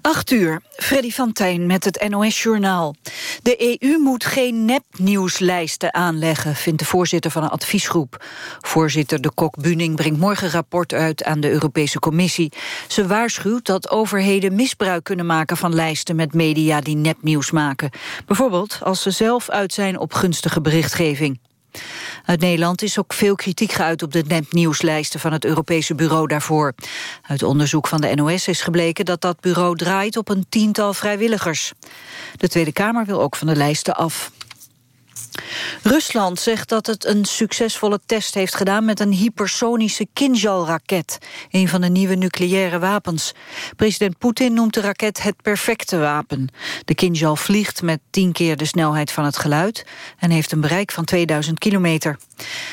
8 uur, Freddy van Tijn met het NOS-journaal. De EU moet geen nepnieuwslijsten aanleggen, vindt de voorzitter van een adviesgroep. Voorzitter de Kok-Buning brengt morgen rapport uit aan de Europese Commissie. Ze waarschuwt dat overheden misbruik kunnen maken van lijsten met media die nepnieuws maken. Bijvoorbeeld als ze zelf uit zijn op gunstige berichtgeving. Uit Nederland is ook veel kritiek geuit op de nepnieuwslijsten van het Europese bureau daarvoor. Uit onderzoek van de NOS is gebleken dat dat bureau draait op een tiental vrijwilligers. De Tweede Kamer wil ook van de lijsten af. Rusland zegt dat het een succesvolle test heeft gedaan met een hypersonische Kinjal-raket, een van de nieuwe nucleaire wapens. President Poetin noemt de raket het perfecte wapen. De Kinjal vliegt met tien keer de snelheid van het geluid en heeft een bereik van 2000 kilometer.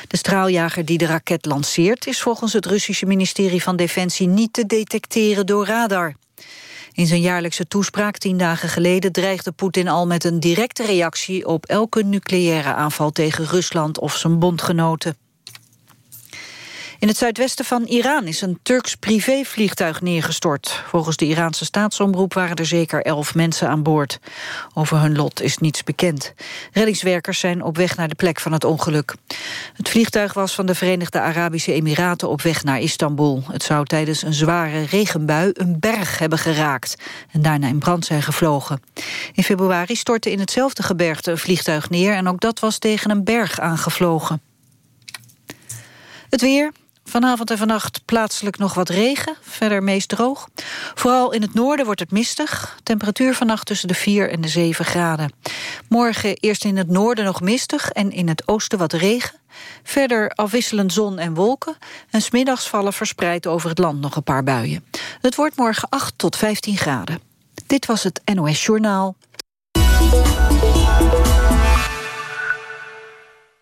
De straaljager die de raket lanceert is volgens het Russische ministerie van Defensie niet te detecteren door radar. In zijn jaarlijkse toespraak tien dagen geleden dreigde Poetin al met een directe reactie op elke nucleaire aanval tegen Rusland of zijn bondgenoten. In het zuidwesten van Iran is een Turks privévliegtuig neergestort. Volgens de Iraanse staatsomroep waren er zeker elf mensen aan boord. Over hun lot is niets bekend. Reddingswerkers zijn op weg naar de plek van het ongeluk. Het vliegtuig was van de Verenigde Arabische Emiraten op weg naar Istanbul. Het zou tijdens een zware regenbui een berg hebben geraakt... en daarna in brand zijn gevlogen. In februari stortte in hetzelfde gebergte een vliegtuig neer... en ook dat was tegen een berg aangevlogen. Het weer, Vanavond en vannacht plaatselijk nog wat regen, verder meest droog. Vooral in het noorden wordt het mistig. Temperatuur vannacht tussen de 4 en de 7 graden. Morgen eerst in het noorden nog mistig en in het oosten wat regen. Verder afwisselend zon en wolken. En smiddags vallen verspreid over het land nog een paar buien. Het wordt morgen 8 tot 15 graden. Dit was het NOS Journaal.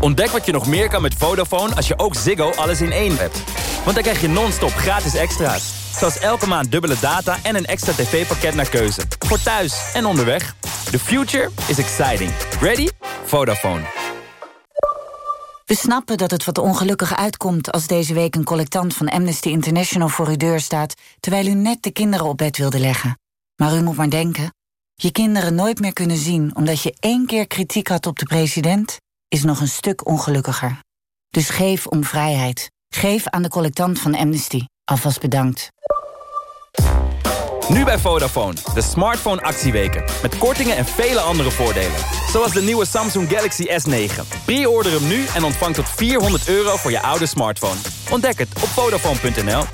Ontdek wat je nog meer kan met Vodafone als je ook Ziggo alles in één hebt. Want dan krijg je non-stop gratis extra's. Zoals elke maand dubbele data en een extra tv-pakket naar keuze. Voor thuis en onderweg. The future is exciting. Ready? Vodafone. We snappen dat het wat ongelukkig uitkomt als deze week een collectant van Amnesty International voor uw deur staat, terwijl u net de kinderen op bed wilde leggen. Maar u moet maar denken, je kinderen nooit meer kunnen zien omdat je één keer kritiek had op de president, is nog een stuk ongelukkiger. Dus geef om vrijheid. Geef aan de collectant van Amnesty. Alvast bedankt. Nu bij Vodafone, de smartphone actieweken. Met kortingen en vele andere voordelen. Zoals de nieuwe Samsung Galaxy S9. Pre-order hem nu en ontvang tot 400 euro voor je oude smartphone. Ontdek het op Vodafone.nl.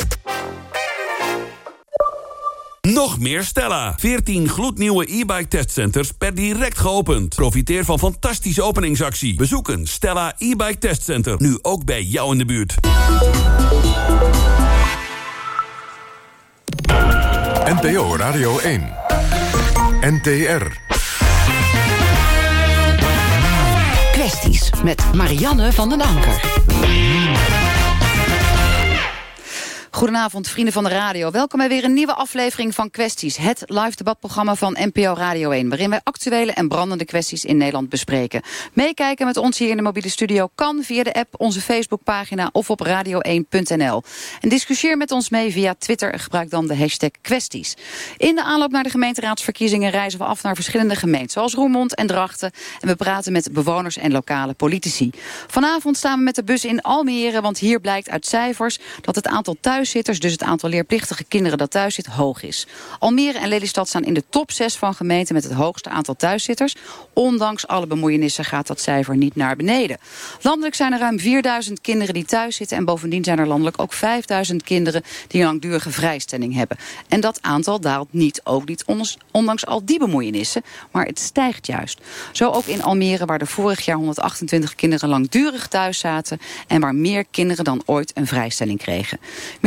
Nog meer Stella. 14 gloednieuwe e-bike testcenters per direct geopend. Profiteer van fantastische openingsactie. Bezoek een Stella e-bike testcenter. Nu ook bij jou in de buurt. NPO Radio 1. NTR. Kwesties met Marianne van den Anker. Goedenavond, vrienden van de radio. Welkom bij weer een nieuwe aflevering van Kwesties. Het live debatprogramma van NPO Radio 1. Waarin wij actuele en brandende kwesties in Nederland bespreken. Meekijken met ons hier in de mobiele studio kan via de app, onze Facebookpagina of op radio1.nl. En discussieer met ons mee via Twitter. Gebruik dan de hashtag Kwesties. In de aanloop naar de gemeenteraadsverkiezingen reizen we af naar verschillende gemeenten. Zoals Roermond en Drachten. En we praten met bewoners en lokale politici. Vanavond staan we met de bus in Almere. Want hier blijkt uit cijfers dat het aantal thuis dus het aantal leerplichtige kinderen dat thuis zit, hoog is. Almere en Lelystad staan in de top 6 van gemeenten met het hoogste aantal thuiszitters. Ondanks alle bemoeienissen gaat dat cijfer niet naar beneden. Landelijk zijn er ruim 4000 kinderen die thuis zitten en bovendien zijn er landelijk ook 5000 kinderen die een langdurige vrijstelling hebben. En dat aantal daalt niet, ook niet ondanks al die bemoeienissen, maar het stijgt juist. Zo ook in Almere waar er vorig jaar 128 kinderen langdurig thuis zaten en waar meer kinderen dan ooit een vrijstelling kregen.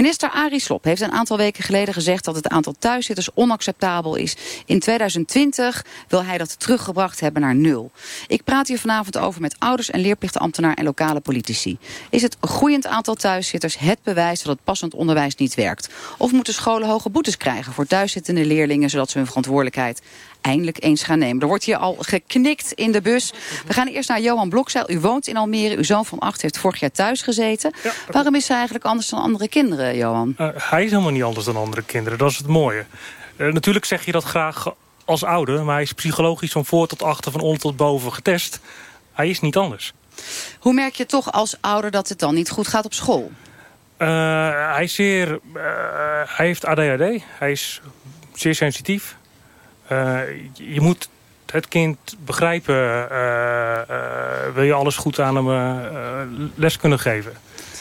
Minister Arie Slob heeft een aantal weken geleden gezegd... dat het aantal thuiszitters onacceptabel is. In 2020 wil hij dat teruggebracht hebben naar nul. Ik praat hier vanavond over met ouders en leerplichtenambtenaar... en lokale politici. Is het groeiend aantal thuiszitters het bewijs dat het passend onderwijs niet werkt? Of moeten scholen hoge boetes krijgen voor thuiszittende leerlingen... zodat ze hun verantwoordelijkheid eindelijk eens gaan nemen. Er wordt hier al geknikt in de bus. We gaan eerst naar Johan Blokzeil. U woont in Almere. Uw zoon van acht heeft vorig jaar thuis gezeten. Waarom is hij eigenlijk anders dan andere kinderen, Johan? Uh, hij is helemaal niet anders dan andere kinderen. Dat is het mooie. Uh, natuurlijk zeg je dat graag als ouder. Maar hij is psychologisch van voor tot achter, van onder tot boven getest. Hij is niet anders. Hoe merk je toch als ouder dat het dan niet goed gaat op school? Uh, hij, is zeer, hij heeft ADHD. Hij is zeer sensitief. Uh, je moet het kind begrijpen. Uh, uh, wil je alles goed aan hem les kunnen geven.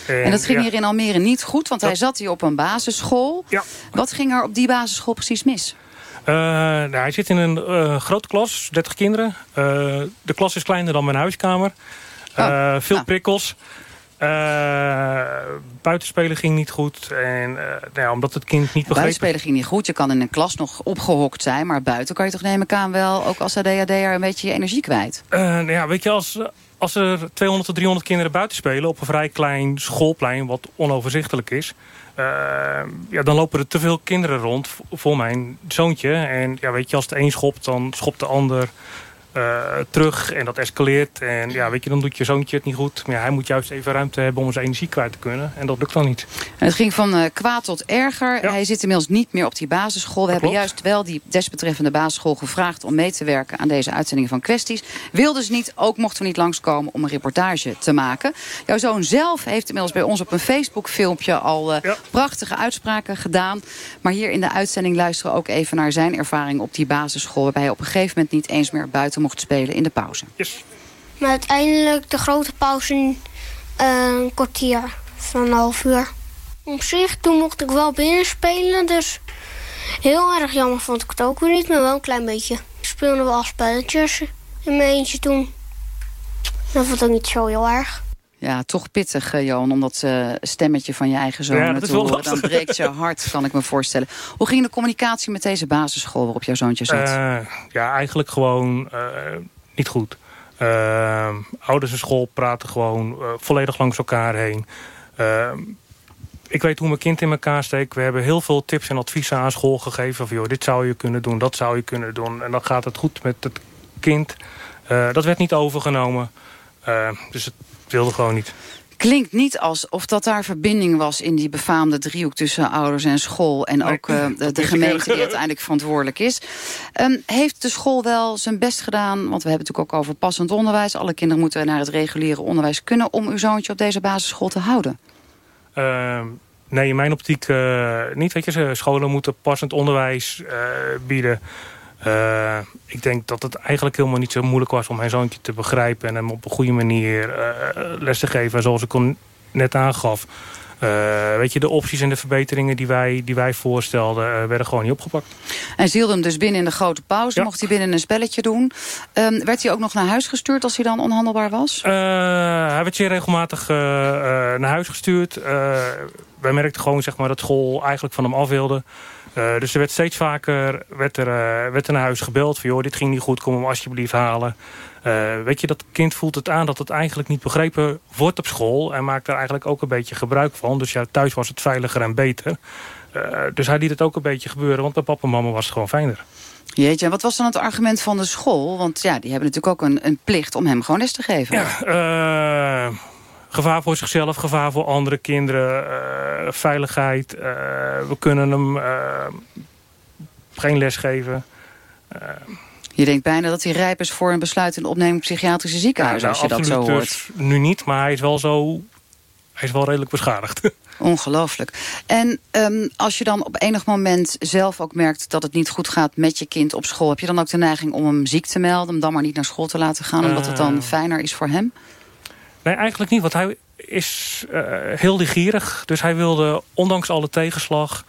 En, en dat ging ja, hier in Almere niet goed, want dat... hij zat hier op een basisschool. Ja. Wat ging er op die basisschool precies mis? nou, hij zit in een grote klas, 30 kinderen. de klas is kleiner dan mijn huiskamer. Oh. veel nou. prikkels. Uh, buitenspelen ging niet goed. En uh, nou ja, omdat het kind niet begreep... Buitenspelen ging niet goed. Je kan in een klas nog opgehokt zijn. Maar buiten kan je toch nemen aan wel, ook als ADHD'er, een beetje je energie kwijt? Uh, nou ja, weet je, als, als er 200 tot 300 kinderen buiten spelen... op een vrij klein schoolplein, wat onoverzichtelijk is... ja, dan lopen er te veel kinderen rond voor mijn zoontje. En ja, weet je, als de een schopt, dan schopt de ander uh, terug en dat escaleert. En ja, weet je, dan doet je zoontje het niet goed. Maar ja, hij moet juist even ruimte hebben om zijn energie kwijt te kunnen. En dat lukt dan niet. En het ging van uh, kwaad tot erger. Ja. Hij zit inmiddels niet meer op die basisschool. We dat hebben klopt. juist wel die desbetreffende basisschool gevraagd... om mee te werken aan deze uitzending van kwesties. Wilden ze niet, ook mochten we niet langskomen om een reportage te maken. Jouw zoon zelf heeft inmiddels bij ons op een Facebook-filmpje... al uh, ja. prachtige uitspraken gedaan. Maar hier in de uitzending luisteren we ook even naar zijn ervaring op die basisschool... waarbij hij op een gegeven moment niet eens meer buiten mocht spelen in de pauze. Yes. Maar uiteindelijk de grote pauze uh, een kwartier van een half uur. Op zich, toen mocht ik wel binnen spelen, dus heel erg jammer vond ik het ook weer niet, maar wel een klein beetje. Speelden we al spelletjes in mijn eentje toen. Dat vond ik niet zo heel erg. Ja, toch pittig, uh, Johan, om dat uh, stemmetje van je eigen zoon ja, te horen. Dan breekt je hart, kan ik me voorstellen. Hoe ging de communicatie met deze basisschool waarop jouw zoontje zat? Uh, ja, eigenlijk gewoon niet goed. ouders en school praten gewoon volledig langs elkaar heen. ik weet hoe mijn kind in elkaar steekt. We hebben heel veel tips en adviezen aan school gegeven. Van, joh, dit zou je kunnen doen, dat zou je kunnen doen. En dan gaat het goed met het kind. dat werd niet overgenomen. dus het wilde gewoon niet. Klinkt niet alsof dat daar verbinding was in die befaamde driehoek tussen ouders en school. En ook uh, de, de gemeente die uiteindelijk verantwoordelijk is. Um, heeft de school wel zijn best gedaan? Want we hebben het natuurlijk ook over passend onderwijs. Alle kinderen moeten naar het reguliere onderwijs kunnen om uw zoontje op deze basisschool te houden. Uh, nee, in mijn optiek uh, niet. Weet je, scholen moeten passend onderwijs uh, bieden. Uh, ik denk dat het eigenlijk helemaal niet zo moeilijk was om mijn zoontje te begrijpen... en hem op een goede manier uh, les te geven, zoals ik net aangaf. Uh, weet je, de opties en de verbeteringen die wij, die wij voorstelden... werden gewoon niet opgepakt. En ze hielden hem dus binnen in de grote pauze. Ja. Mocht hij binnen een spelletje doen. Um, werd hij ook nog naar huis gestuurd als hij dan onhandelbaar was? hij werd zeer regelmatig naar huis gestuurd. wij merkten gewoon zeg maar, dat school eigenlijk van hem af wilde... Uh, dus er werd steeds vaker werd er, uh, werd er naar huis gebeld. Van, joh, dit ging niet goed, kom hem alsjeblieft halen. Uh, weet je, dat kind voelt het aan dat het eigenlijk niet begrepen wordt op school. En maakt er eigenlijk ook een beetje gebruik van. Dus ja, thuis was het veiliger en beter. dus hij liet het ook een beetje gebeuren, want bij papa en mama was het gewoon fijner. Jeetje, en wat was dan het argument van de school? Want ja, die hebben natuurlijk ook een, een plicht om hem gewoon les te geven. Ja, gevaar voor zichzelf, gevaar voor andere kinderen, uh, veiligheid. Uh, we kunnen hem uh, geen les geven. je denkt bijna dat hij rijp is voor een besluit in opneming psychiatrische ziekenhuis, nou, als je dat zo hoort. Dus nu niet, maar hij is wel zo, hij is wel redelijk beschadigd. Ongelooflijk. En um, als je dan op enig moment zelf ook merkt dat het niet goed gaat met je kind op school, heb je dan ook de neiging om hem ziek te melden, hem dan maar niet naar school te laten gaan, omdat het dan fijner is voor hem? Nee, eigenlijk niet, want hij is uh, heel ligierig. Dus hij wilde, ondanks alle tegenslag,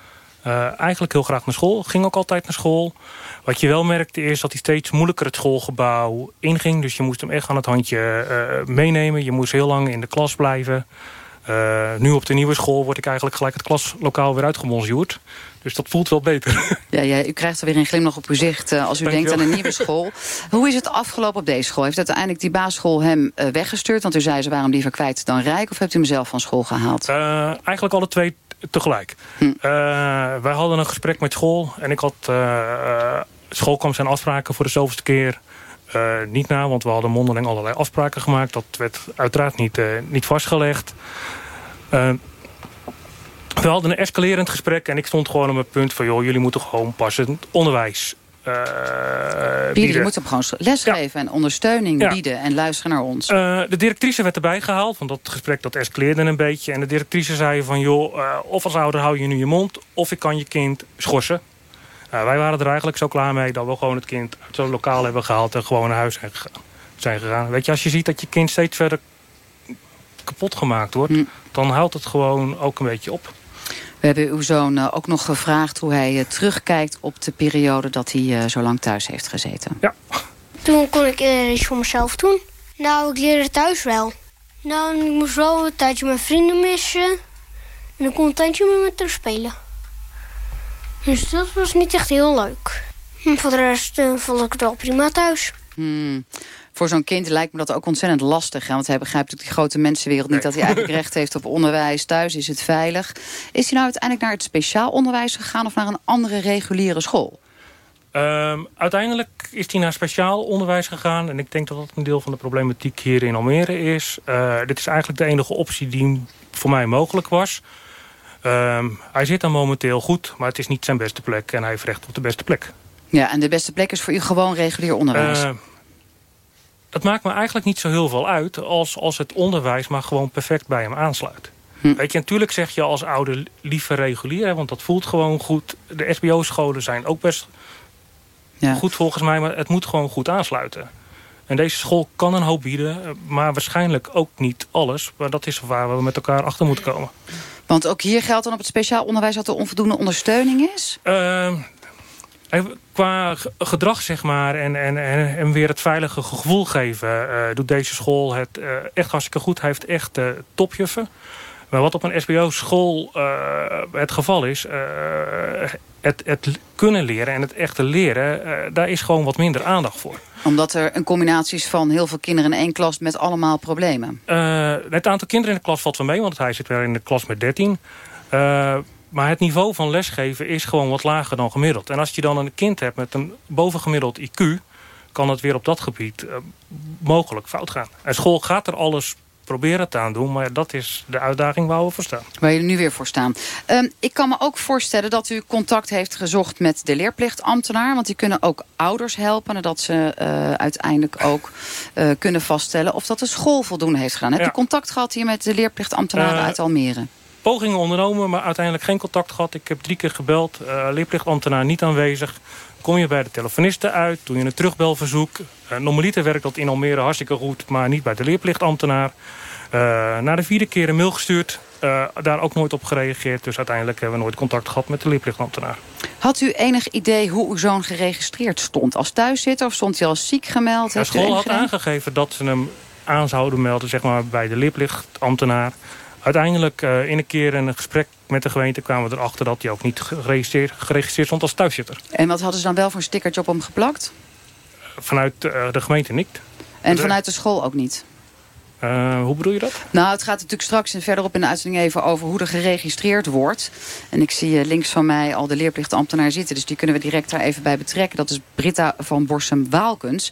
uh, eigenlijk heel graag naar school. Ging ook altijd naar school. Wat je wel merkte is dat hij steeds moeilijker het schoolgebouw inging. Dus je moest hem echt aan het handje uh, meenemen. Je moest heel lang in de klas blijven. nu op de nieuwe school word ik eigenlijk gelijk het klaslokaal weer uitgemonzuurd. Dus dat voelt wel beter. Ja, ja, u krijgt er weer een glimlach op uw zicht als u denkt aan een nieuwe school. Hoe is het afgelopen op deze school? Heeft uiteindelijk die basisschool hem weggestuurd? Want u zei ze waarom liever kwijt dan rijk. Of hebt u hem zelf van school gehaald? eigenlijk alle twee tegelijk. Hm. wij hadden een gesprek met school. En ik had... school kwam zijn afspraken voor de zoveelste keer uh, niet na, want we hadden mondeling allerlei afspraken gemaakt. Dat werd uiteraard niet, uh, niet vastgelegd. Uh, we hadden een escalerend gesprek en ik stond gewoon op mijn punt van... joh, jullie moeten gewoon passend onderwijs bieden. bieden. Je moet hem gewoon lesgeven ja. en ondersteuning ja. bieden en luisteren naar ons. de directrice werd erbij gehaald, want dat gesprek dat escaleerde een beetje. En de directrice zei van, joh, of als ouder hou je nu je mond... of ik kan je kind schorsen. Wij waren er eigenlijk zo klaar mee dat we gewoon het kind uit zo'n lokaal hebben gehaald en gewoon naar huis zijn gegaan. Zijn gegaan. Weet je, als je ziet dat je kind steeds verder kapot gemaakt wordt, hm. dan houdt het gewoon ook een beetje op. We hebben uw zoon eh, ook nog gevraagd hoe hij uh, terugkijkt op de periode dat hij uh, zo lang thuis heeft gezeten. Ja. Toen kon ik iets voor mezelf doen. Nou, ik leerde thuis wel. Nou, ik moest wel een tijdje mijn vrienden missen. En dan kon ik een tijdje met me terug spelen. Dus dat was niet echt heel leuk. Voor de rest uh, vond ik het wel prima thuis. Hmm. Voor zo'n kind lijkt me dat ook ontzettend lastig. Hè? Want hij begrijpt natuurlijk die grote mensenwereld niet... dat hij eigenlijk recht heeft op onderwijs. Thuis is het veilig. Is hij nou uiteindelijk naar het speciaal onderwijs gegaan... of naar een andere reguliere school? Um, uiteindelijk is hij naar speciaal onderwijs gegaan. En ik denk dat dat een deel van de problematiek hier in Almere is. Uh, dit is eigenlijk de enige optie die voor mij mogelijk was... Um, hij zit dan momenteel goed, maar het is niet zijn beste plek. En hij heeft recht op de beste plek. Ja, en de beste plek is voor u gewoon regulier onderwijs? Uh, dat maakt me eigenlijk niet zo heel veel uit... als, als het onderwijs maar gewoon perfect bij hem aansluit. Hm. Weet je, natuurlijk zeg je als ouder liever regulier... want dat voelt gewoon goed. De SBO-scholen zijn ook best ja. goed volgens mij... maar het moet gewoon goed aansluiten. En deze school kan een hoop bieden, maar waarschijnlijk ook niet alles. Maar dat is waar we met elkaar achter moeten komen. Want ook hier geldt dan op het speciaal onderwijs dat er onvoldoende ondersteuning is? Uh, qua gedrag, zeg maar, en, en, en, weer het veilige gevoel geven... Uh, doet deze school het uh, echt hartstikke goed. Hij heeft echt uh, topjuffen. Maar wat op een SBO-school het geval is... het, het kunnen leren en het echte leren... daar is gewoon wat minder aandacht voor omdat er een combinatie is van heel veel kinderen in één klas met allemaal problemen? Het aantal kinderen in de klas valt wel mee, want hij zit weer in de klas met 13. Uh, maar het niveau van lesgeven is gewoon wat lager dan gemiddeld. En als je dan een kind hebt met een bovengemiddeld IQ... kan het weer op dat gebied uh, mogelijk fout gaan. En school gaat er alles proberen het aan doen. Maar dat is de uitdaging waar we voor staan. Waar jullie nu weer voor staan. Um, ik kan me ook voorstellen dat u contact heeft gezocht met de leerplichtambtenaar. Want die kunnen ook ouders helpen. En dat ze uh, uiteindelijk ook uh, kunnen vaststellen of dat de school voldoende heeft gedaan. Hebt u contact gehad hier met de leerplichtambtenaren uh, uit Almere? Pogingen ondernomen, maar uiteindelijk geen contact gehad. Ik heb drie keer gebeld. leerplichtambtenaar niet aanwezig kom je bij de telefonisten uit, doe je een terugbelverzoek. Uh, normaliter werkt dat in Almere hartstikke goed, maar niet bij de leerplichtambtenaar. Uh, na de vierde keer een mail gestuurd, uh, daar ook nooit op gereageerd. Dus uiteindelijk hebben we nooit contact gehad met de leerplichtambtenaar. Had u enig idee hoe uw zoon geregistreerd stond? Als thuiszitter of stond hij als ziek gemeld? De school had aangegeven dat ze hem aan zouden melden zeg maar, bij de leerplichtambtenaar. Uiteindelijk uh, in een keer in een gesprek met de gemeente kwamen we erachter dat hij ook niet geregistreerd, geregistreerd stond als thuiszitter. En wat hadden ze dan wel voor een stickertje op hem geplakt? Vanuit uh, de gemeente niet. En vanuit de school ook niet? Uh, hoe bedoel je dat? Nou, het gaat natuurlijk straks en verderop in de uitzending even over hoe er geregistreerd wordt. En ik zie uh, links van mij al de leerplichtambtenaar zitten. Dus die kunnen we direct daar even bij betrekken. Dat is Britta van Borsum-Waalkens.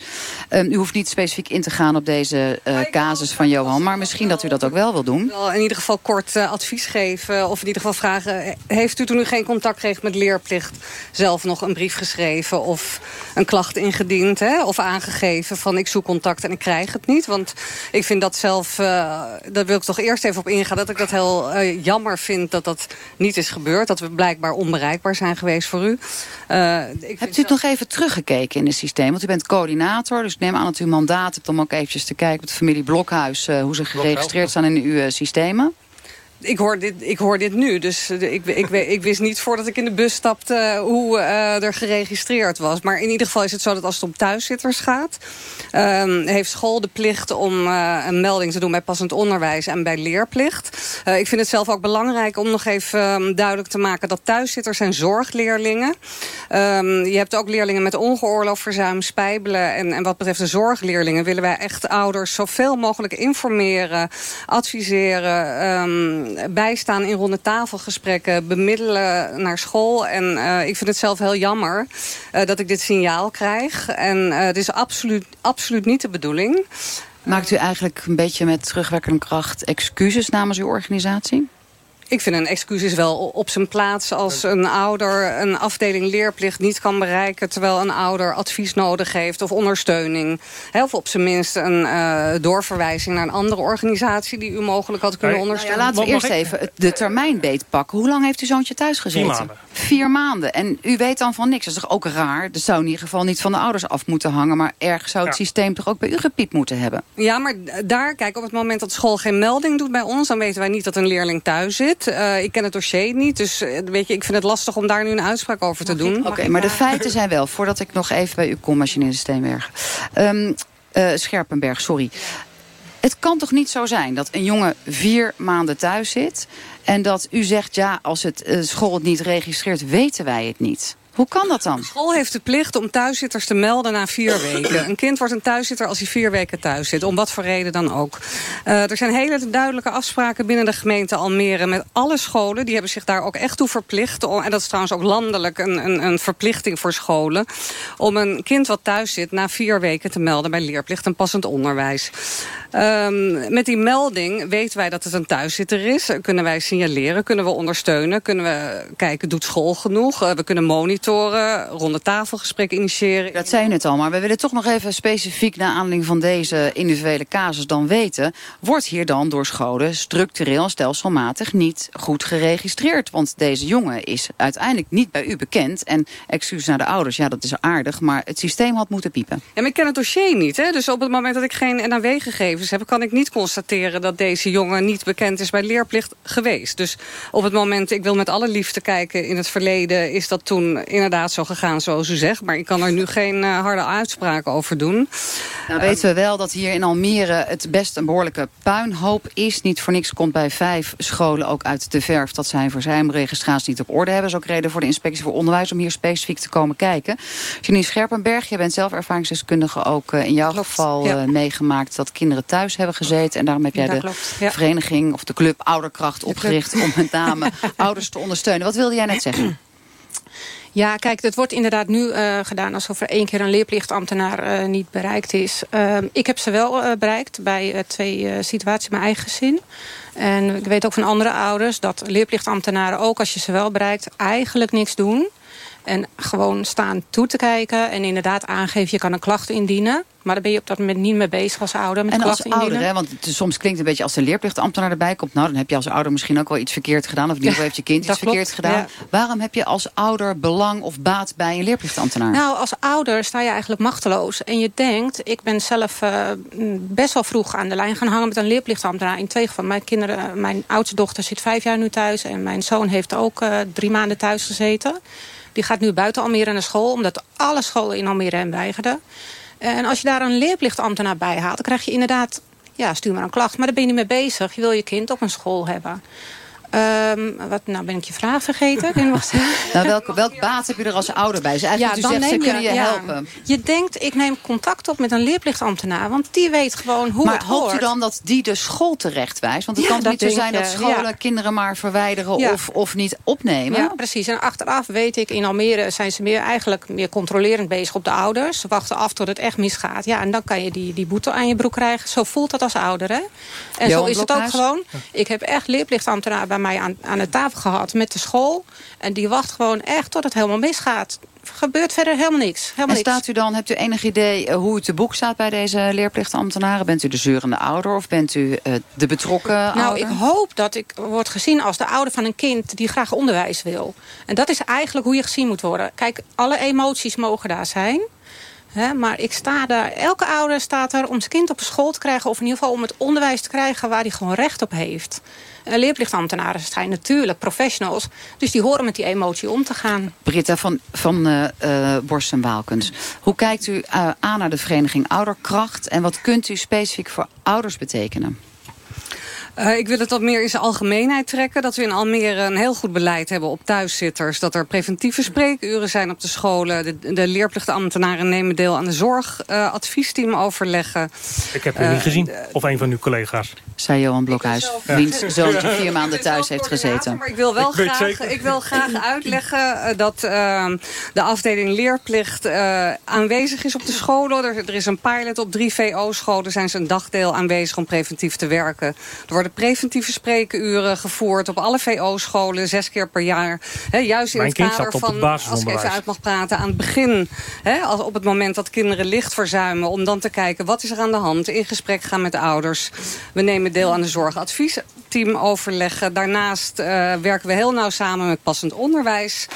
Um, u hoeft niet specifiek in te gaan op deze uh, casus van Johan. Maar misschien dat u dat ook wel wil doen. In ieder geval kort advies geven. Of in ieder geval vragen. Heeft u toen u geen contact kreeg met leerplicht zelf nog een brief geschreven? Of een klacht ingediend? Hè? Of aangegeven van ik zoek contact en ik krijg het niet? Want ik vind dat zelf, uh, daar wil ik toch eerst even op ingaan... dat ik dat heel uh, jammer vind dat dat niet is gebeurd. Dat we blijkbaar onbereikbaar zijn geweest voor u. Uh, ik hebt u het nog even teruggekeken in het systeem? Want u bent coördinator, dus ik neem aan dat u mandaat hebt... om ook eventjes te kijken met de familie Blokhuis... hoe ze geregistreerd staan in uw systemen. Ik, hoor dit, ik hoor dit nu. Dus ik, ik, ik, wist niet voordat ik in de bus stapte hoe er geregistreerd was. Maar in ieder geval is het zo dat als het om thuiszitters gaat... Ehm, heeft school de plicht om een melding te doen bij passend onderwijs en bij leerplicht. ik vind het zelf ook belangrijk om nog even ehm, duidelijk te maken... dat thuiszitters zijn zorgleerlingen. Um, je hebt ook leerlingen met ongeoorloofd verzuim, spijbelen. En, en wat betreft de zorgleerlingen willen wij echt ouders zoveel mogelijk informeren, adviseren, bijstaan in ronde tafelgesprekken, bemiddelen naar school. En uh, ik vind het zelf heel jammer uh, dat ik dit signaal krijg. En uh, het is absoluut, absoluut niet de bedoeling. Maakt u eigenlijk een beetje met terugwerkende kracht excuses namens uw organisatie? Ik vind een excuus is wel op zijn plaats als een ouder een afdeling leerplicht niet kan bereiken... terwijl een ouder advies nodig heeft of ondersteuning. of op zijn minst een uh, doorverwijzing naar een andere organisatie... die u mogelijk had kunnen ondersteunen. Nou ja, laten we eerst even de termijn beetpakken. Hoe lang heeft uw zoontje thuis gezeten? Vier maanden. Vier maanden. En u weet dan van niks. Dat is toch ook raar? Dat zou in ieder geval niet van de ouders af moeten hangen... maar erg zou het systeem toch ook bij u gepiept moeten hebben? Ja, maar daar, kijk, op het moment dat school geen melding doet bij ons... dan weten wij niet dat een leerling thuis zit. Uh, ik ken het dosscher niet, dus uh, weet je, ik vind het lastig om daar nu een uitspraak over te doen. Oké, maar de feiten zijn wel, voordat ik nog even bij u kom, machine Steenberg. Um, uh, Scherpenberg, sorry. Het kan toch niet zo zijn dat een jongen vier maanden thuis zit... en dat u zegt, ja, als het uh, school het niet registreert, weten wij het niet. Hoe kan dat dan? school heeft de plicht om thuiszitters te melden na vier weken. Een kind wordt een thuiszitter als hij vier weken thuis zit. Om wat voor reden dan ook. Uh, er zijn hele duidelijke afspraken binnen de gemeente Almere... met alle scholen. Die hebben zich daar ook echt toe verplicht. Om, en dat is trouwens ook landelijk een, een, een verplichting voor scholen... om een kind wat thuis zit na vier weken te melden... bij leerplicht en passend onderwijs. Um, met die melding weten wij dat het een thuiszitter is. Kunnen wij signaleren, kunnen we ondersteunen... kunnen we kijken, doet school genoeg? Uh, we kunnen monitoren monitoren, ronde tafelgesprekken initiëren. Dat zei je net al, maar we willen toch nog even specifiek... naar aanleiding van deze individuele casus dan weten... wordt hier dan door scholen structureel stelselmatig niet goed geregistreerd? Want deze jongen is uiteindelijk niet bij u bekend. En excuus naar de ouders, ja dat is aardig... maar het systeem had moeten piepen. Ja, maar ik ken het dossier niet. Hè? Dus op het moment dat ik geen NAW-gegevens heb... kan ik niet constateren dat deze jongen niet bekend is bij leerplicht geweest. Dus op het moment, ik wil met alle liefde kijken in het verleden... is dat toen inderdaad zo gegaan zoals u zegt. Maar ik kan er nu geen uh, harde uitspraken over doen. Nou weten we wel dat hier in Almere het best een behoorlijke puinhoop is. Niet voor niks komt bij vijf scholen ook uit de verf... dat zij verzuimregistratie niet op orde hebben. Dat is ook reden voor de inspectie voor onderwijs om hier specifiek te komen kijken. Janine Scherpenberg, je bent zelf ervaringsdeskundige ook uh, in jouw klopt, geval ja. uh, meegemaakt... dat kinderen thuis hebben gezeten. En daarom heb jij de ja. vereniging of de club Ouderkracht opgericht... om met name ouders te ondersteunen. Wat wilde jij net zeggen? Ja, kijk, het wordt inderdaad nu uh, gedaan alsof er één keer een leerplichtambtenaar uh, niet bereikt is. Uh, ik heb ze wel uh, bereikt bij twee situaties in mijn eigen gezin. En ik weet ook van andere ouders dat leerplichtambtenaren ook als je ze wel bereikt eigenlijk niks doen. En gewoon staan toe te kijken en inderdaad aangeven je kan een klacht indienen. Maar daar ben je op dat moment niet mee bezig als ouder. Met en als ouder, hè, want het, soms klinkt het een beetje als de leerplichtambtenaar erbij komt. Nou, dan heb je als ouder misschien ook wel iets verkeerd gedaan. Of in ieder geval heeft je kind iets verkeerd gedaan. Ja. Waarom heb je als ouder belang of baat bij een leerplichtambtenaar? Nou, als ouder sta je eigenlijk machteloos. En je denkt, ik ben zelf uh, best wel vroeg aan de lijn gaan hangen met een leerplichtambtenaar. In twee van mijn kinderen, mijn oudste dochter zit vijf jaar nu thuis. En mijn zoon heeft ook uh, drie maanden thuis gezeten. Die gaat nu buiten Almere naar school, omdat alle scholen in Almere hem weigerden. En als je daar een leerplichtambtenaar bij haalt... dan krijg je inderdaad, ja, stuur maar een klacht. Maar daar ben je niet mee bezig. Je wil je kind op een school hebben. Um, wat, nou ben ik je vraag vergeten. nou, welk, welk baat heb je er als ouder bij? Ze eigenlijk ja, dan zegt, ze kunnen je, je ja, helpen. Je denkt, ik neem contact op met een leerplichtambtenaar. Want die weet gewoon hoe maar het hoort. Maar hoopt u dan dat die de school terecht wijst? Want het ja, kan niet zo zijn dat scholen kinderen maar verwijderen of, of niet opnemen. Ja, precies. En achteraf weet ik, in Almere zijn ze meer, eigenlijk meer controlerend bezig op de ouders. Ze wachten af tot het echt misgaat. Ja, en dan kan je die, die boete aan je broek krijgen. Zo voelt dat als ouder, hè? En Johan zo is Blokhuis? het ook gewoon. Ik heb echt leerplichtambtenaar bij mij aan, aan de tafel gehad met de school. En die wacht gewoon echt tot het helemaal misgaat. Gebeurt verder helemaal niks. Helemaal en staat u dan, hebt u enig idee hoe het te boek staat bij deze leerplichtambtenaren? Bent u de zeurende ouder of bent u uh, de betrokken nou, ouder? ik hoop dat ik word gezien als de ouder van een kind die graag onderwijs wil. En dat is eigenlijk hoe je gezien moet worden. Kijk, alle emoties mogen daar zijn. Maar ik sta daar, elke ouder staat er om zijn kind op school te krijgen... of in ieder geval om het onderwijs te krijgen waar hij gewoon recht op heeft. En leerplichtambtenaren zijn natuurlijk professionals. Dus die horen met die emotie om te gaan. Britta van, van uh, uh, Borst en Waalkens. Hoe kijkt u aan naar de vereniging Ouderkracht... en wat kunt u specifiek voor ouders betekenen? Uh, ik wil het wat meer in zijn algemeenheid trekken. Dat we in Almere een heel goed beleid hebben op thuiszitters. Dat er preventieve spreekuren zijn op de scholen. De, de leerplichtambtenaren nemen deel aan de zorgadviesteam overleggen. Ik heb u uh, niet gezien. Of een van uw collega's. Zei Johan Blokhuis. Ja. Wiens zoontje vier maanden thuis heeft gezeten. Maar ik wil wel ik graag, ik wil graag uitleggen dat uh, de afdeling leerplicht aanwezig is op de scholen. Er, er is een pilot op drie VO-scholen. Zijn ze een dagdeel aanwezig om preventief te werken. Er worden preventieve spreekuren gevoerd op alle VO-scholen, zes keer per jaar. He, juist in Mijn het kader het van, als ik even uit mag praten, aan het begin. He, als op het moment dat kinderen licht verzuimen, om dan te kijken wat is er aan de hand. In gesprek gaan met de ouders. We nemen deel aan de zorgadviesteam overleggen. Daarnaast uh, werken we heel nauw samen met passend onderwijs.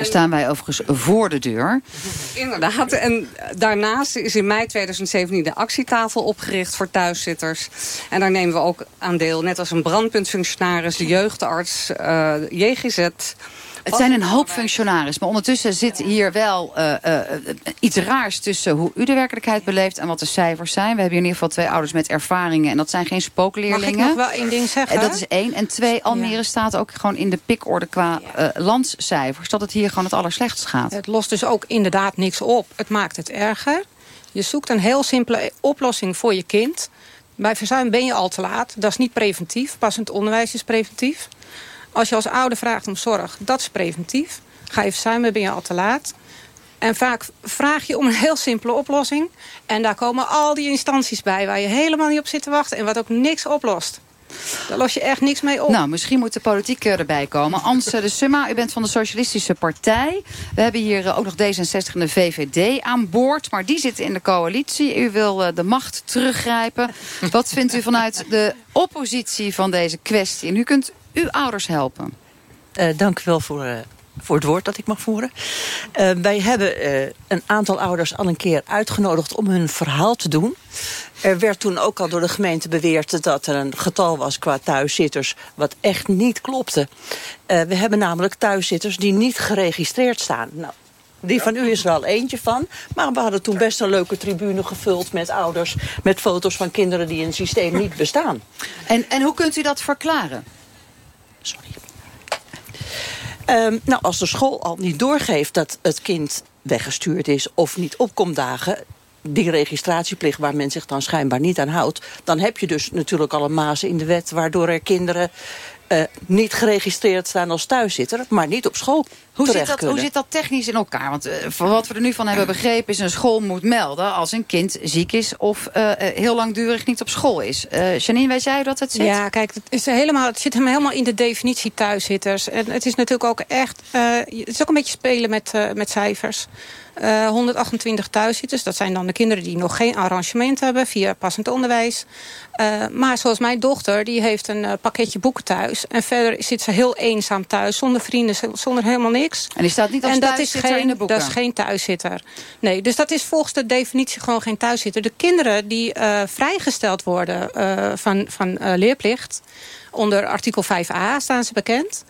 Staan wij overigens voor de deur. Inderdaad. En daarnaast is in mei 2017 de actietafel opgericht voor thuiszitters. En daar nemen we ook aan deel, net als een brandpuntfunctionaris, de jeugdarts, uh, JGZ... Het zijn een hoop functionarissen, maar ondertussen zit hier wel uh, uh, iets raars tussen hoe u de werkelijkheid beleeft en wat de cijfers zijn. We hebben hier in ieder geval twee ouders met ervaringen en dat zijn geen spookleerlingen. Mag ik nog wel één ding zeggen? Dat is één. En twee, Almere ja. staat ook gewoon in de pikorde qua uh, landscijfers, dat het hier gewoon het allerslechtst gaat. Het lost dus ook inderdaad niks op. Het maakt het erger. Je zoekt een heel simpele oplossing voor je kind. Bij verzuim ben je al te laat. Dat is niet preventief. Passend onderwijs is preventief. Als je als ouder vraagt om zorg, dat is preventief. Ga je verzuimen, ben je al te laat. En vaak vraag je om een heel simpele oplossing. En daar komen al die instanties bij waar je helemaal niet op zit te wachten. En wat ook niks oplost. Daar los je echt niks mee op. Nou, misschien moet de politiek erbij komen. Anse de Summa, u bent van de Socialistische Partij. We hebben hier ook nog D66 en de VVD aan boord. Maar die zitten in de coalitie. U wil de macht teruggrijpen. Wat vindt u vanuit de oppositie van deze kwestie? En u kunt uw ouders helpen. Uh, dank u wel voor, uh, voor het woord dat ik mag voeren. Uh, wij hebben een aantal ouders al een keer uitgenodigd om hun verhaal te doen. Er werd toen ook al door de gemeente beweerd dat er een getal was qua thuiszitters... wat echt niet klopte. we hebben namelijk thuiszitters die niet geregistreerd staan. Nou, die van u is er al eentje van. Maar we hadden toen best een leuke tribune gevuld met ouders... met foto's van kinderen die in het systeem niet bestaan. En, en hoe kunt u dat verklaren? Sorry. Um, nou, als de school al niet doorgeeft dat het kind weggestuurd is... of niet opkomt dagen, die registratieplicht waar men zich dan schijnbaar niet aan houdt... dan heb je dus natuurlijk al een maas in de wet... waardoor er kinderen uh, niet geregistreerd staan als thuiszitter... maar niet op school hoe zit, dat, hoe zit dat technisch in elkaar? Want uh, voor wat we er nu van hebben begrepen... is een school moet melden als een kind ziek is... of uh, heel langdurig niet op school is. Uh, Janine, weet jij dat het zit? Ja, kijk, het, is helemaal, het zit helemaal in de definitie thuiszitters. En het is natuurlijk ook echt... het is ook een beetje spelen met, met cijfers. Uh, 128 thuiszitters, dat zijn dan de kinderen die nog geen arrangement hebben... via passend onderwijs. Uh, maar zoals mijn dochter, die heeft een uh, pakketje boeken thuis. En verder zit ze heel eenzaam thuis, zonder vrienden, zonder helemaal niks. En die staat niet als en dat is geen, in de boeken? Dat is geen thuiszitter. Nee, dus dat is volgens de definitie gewoon geen thuiszitter. De kinderen die vrijgesteld worden van, van leerplicht... onder artikel 5a staan ze bekend...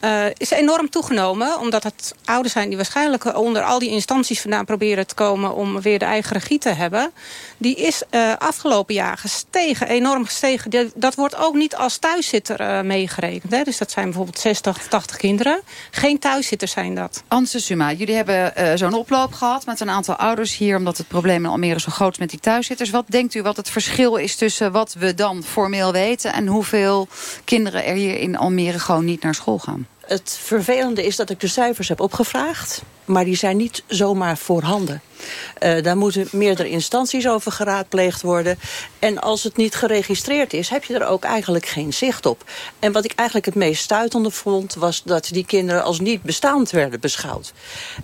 Uh, is enorm toegenomen. Omdat het ouders zijn die waarschijnlijk onder al die instanties vandaan proberen te komen... om weer de eigen regie te hebben. Die is uh, afgelopen jaar gestegen, enorm gestegen. Dat wordt ook niet als thuiszitter uh, meegerekend. Hè? Dus dat zijn bijvoorbeeld 60 of 80 kinderen. Geen thuiszitters zijn dat. Anse Suma, jullie hebben zo'n oploop gehad met een aantal ouders hier... omdat het probleem in Almere zo groot is met die thuiszitters. Wat denkt u wat het verschil is tussen wat we dan formeel weten... en hoeveel kinderen er hier in Almere gewoon niet naar school gaan? Het vervelende is dat ik de cijfers heb opgevraagd. Maar die zijn niet zomaar voorhanden. Uh, daar moeten meerdere instanties over geraadpleegd worden. En als het niet geregistreerd is, heb je er ook eigenlijk geen zicht op. En wat ik eigenlijk het meest stuitende vond... was dat die kinderen als niet bestaand werden beschouwd.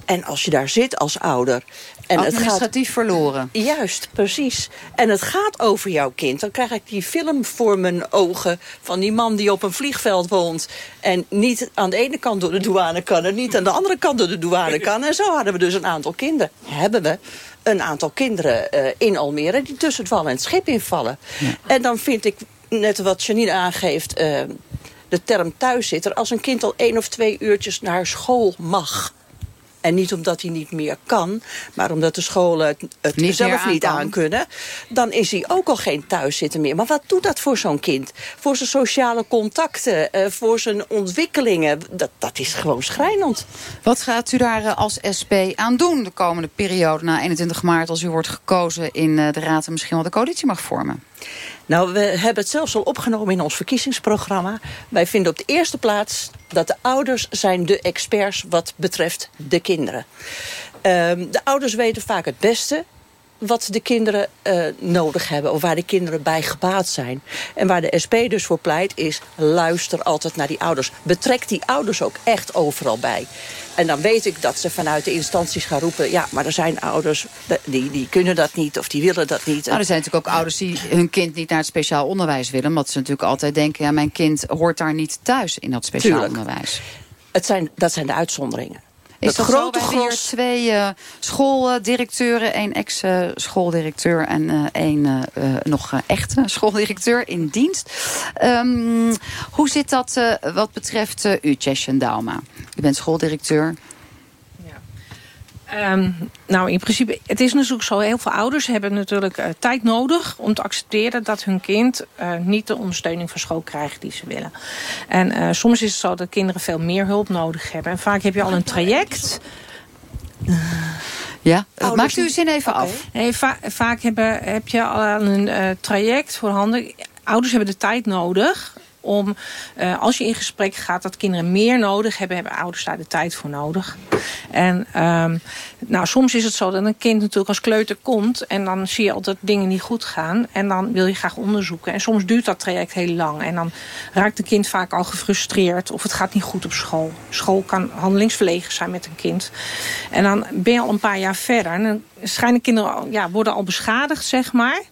En als je daar zit als ouder... En Administratief het gaat, verloren. Juist, precies. En het gaat over jouw kind. Dan krijg ik die film voor mijn ogen... van die man die op een vliegveld woont... en niet aan de ene kant door de douane kan... en niet aan de andere kant door de douane kan. En zo hadden we dus een aantal kinderen. Hebben we. een aantal kinderen uh, in Almere... die tussen het wal en het schip invallen. En dan vind ik, net wat Janine aangeeft... Uh, de term thuiszitter, als een kind al één of twee uurtjes naar school mag en niet omdat hij niet meer kan, maar omdat de scholen het, het Niet zelf niet aan kan. aankunnen. Dan is hij ook al geen thuiszitten meer. Maar wat doet dat voor zo'n kind? Voor zijn sociale contacten, eh, voor zijn ontwikkelingen. Dat, dat is gewoon schrijnend. Wat gaat u daar eh, als SP aan doen de komende periode na 21 maart... als u wordt gekozen in eh, de Raad en misschien wel de coalitie mag vormen? Nou, we hebben het zelfs al opgenomen in ons verkiezingsprogramma. Wij vinden op de eerste plaats dat de ouders zijn de experts wat betreft de kinderen. Ehm, de ouders weten vaak het beste wat de kinderen eh, nodig hebben... of waar de kinderen bij gebaat zijn. En waar de SP dus voor pleit is... luister altijd naar die ouders. Betrek die ouders ook echt overal bij. En dan weet ik dat ze vanuit de instanties gaan roepen... ja, maar er zijn ouders die, die kunnen dat niet of die willen dat niet. Nou, er zijn natuurlijk ook ouders die hun kind niet naar het speciaal onderwijs willen... omdat ze natuurlijk altijd denken... ja, mijn kind hoort daar niet thuis in dat speciaal Tuurlijk. onderwijs. Het zijn, dat zijn de uitzonderingen. Is dat grote zo? Hebben hier gros- twee eh, schooldirecteuren, één ex-schooldirecteur en eh, één eh, eh, nog echte schooldirecteur in dienst. Ehm, hoe zit dat wat betreft u, Cheshen Dauma? U bent schooldirecteur. Ehm, nou, in principe, het is natuurlijk zo, heel veel ouders hebben natuurlijk eh, tijd nodig om te accepteren dat hun kind eh, niet de ondersteuning van school krijgt die ze willen. En eh, soms is het zo dat kinderen veel meer hulp nodig hebben. En vaak heb je al een traject. Ja, Ouders maakt u uw zin even af. Nee, va- vaak hebben, heb je al een eh, traject voorhanden. Ouders hebben de tijd nodig om, eh, als je in gesprek gaat, dat kinderen meer nodig hebben, hebben ouders daar de tijd voor nodig. En ehm, nou, soms is het zo dat een kind natuurlijk als kleuter komt en dan zie je al dat dingen niet goed gaan en dan wil je graag onderzoeken. En soms duurt dat traject heel lang en dan raakt een kind vaak al gefrustreerd of het gaat niet goed op school. School kan handelingsverlegen zijn met een kind. En dan ben je al een paar jaar verder en dan schijnen kinderen al, ja, worden al beschadigd, zeg maar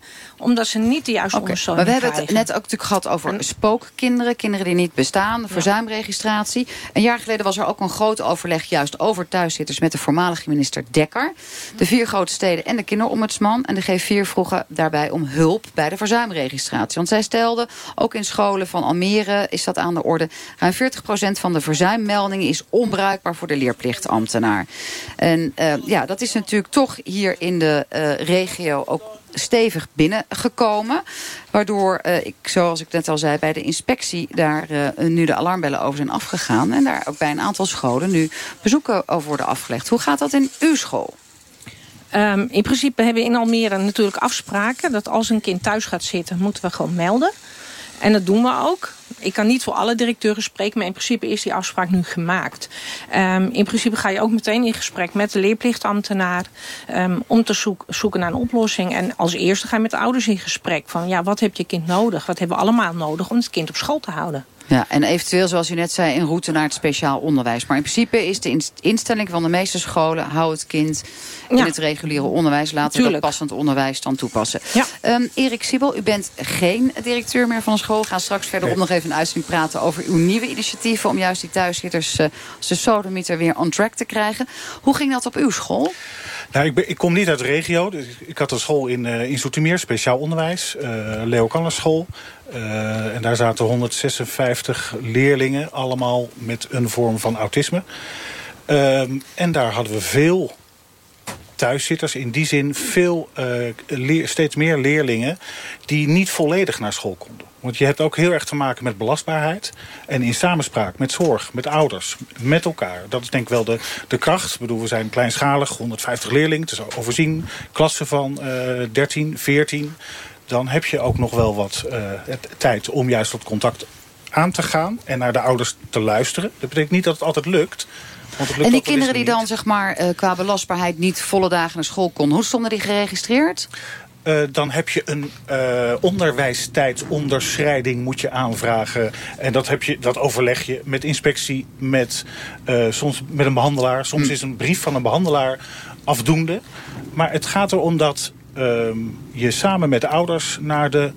omdat ze niet de juiste Maar ondersteuning we hebben het net ook natuurlijk gehad over spookkinderen. Kinderen die niet bestaan, verzuimregistratie. Een jaar geleden was er ook een groot overleg juist over thuiszitters... met de voormalige minister Dekker. De vier grote steden en de kinderombudsman. En de G4 vroegen daarbij om hulp bij de verzuimregistratie. Want zij stelden, ook in scholen van Almere is dat aan de orde... ruim 40% van de verzuimmeldingen is onbruikbaar voor de leerplichtambtenaar. En eh, ja, dat is natuurlijk toch hier in de eh, regio ook stevig binnengekomen. Waardoor, eh, ik, zoals ik net al zei, bij de inspectie daar eh, nu de alarmbellen over zijn afgegaan. En daar ook bij een aantal scholen nu bezoeken over worden afgelegd. Hoe gaat dat in uw school? Ehm, in principe hebben we in Almere natuurlijk afspraken... dat als een kind thuis gaat zitten, moeten we gewoon melden. En dat doen we ook. Ik kan niet voor alle directeuren spreken, maar in principe is die afspraak nu gemaakt. Ehm, in principe ga je ook meteen in gesprek met de leerplichtambtenaar... ehm, om te zoek- zoeken naar een oplossing. En als eerste ga je met de ouders in gesprek. Van ja, wat heb je kind nodig? Wat hebben we allemaal nodig om het kind op school te houden? Ja, en eventueel, zoals u net zei, een route naar het speciaal onderwijs. Maar in principe is de inst- instelling van de meeste scholen... hou het kind in Ja. het reguliere onderwijs. Laten we dat passend onderwijs dan toepassen. Ja. Ehm, Erik Siebel, u bent geen directeur meer van een school. We gaan straks verderop nog even een uitzending praten... over uw nieuwe initiatieven... om juist die thuiszitters eh, als de sodemieter weer on track te krijgen. Hoe ging dat op uw school? Nou, ik, kom niet uit de regio. Dus ik had een school in, eh in Zoetermeer, speciaal onderwijs. eh Leo Kanners school. Eh, en daar zaten 156 leerlingen, allemaal met een vorm van autisme. En daar hadden we veel thuiszitters. In die zin veel, steeds meer leerlingen die niet volledig naar school konden. Want je hebt ook heel erg te maken met belastbaarheid. En in samenspraak met zorg, met ouders, met elkaar. Dat is denk ik wel de, de kracht. Ik bedoel, we zijn kleinschalig, 150 leerlingen. Het is overzien, klassen van eh 13, 14. Dan heb je ook nog wel wat eh, tijd om juist dat contact aan te gaan. En naar de ouders te luisteren. Dat betekent niet dat het altijd lukt. Want het lukt En die kinderen die dan zeg maar, eh, qua belastbaarheid niet volle dagen naar school konden... hoe stonden die geregistreerd? Eh, dan heb je een eh onderwijstijdonderschrijding moet je aanvragen. En dat, heb je, dat overleg je met inspectie, met, eh, soms met een behandelaar. Soms is een brief van een behandelaar afdoende. Maar het gaat erom dat ehm, je samen met de ouders naar de,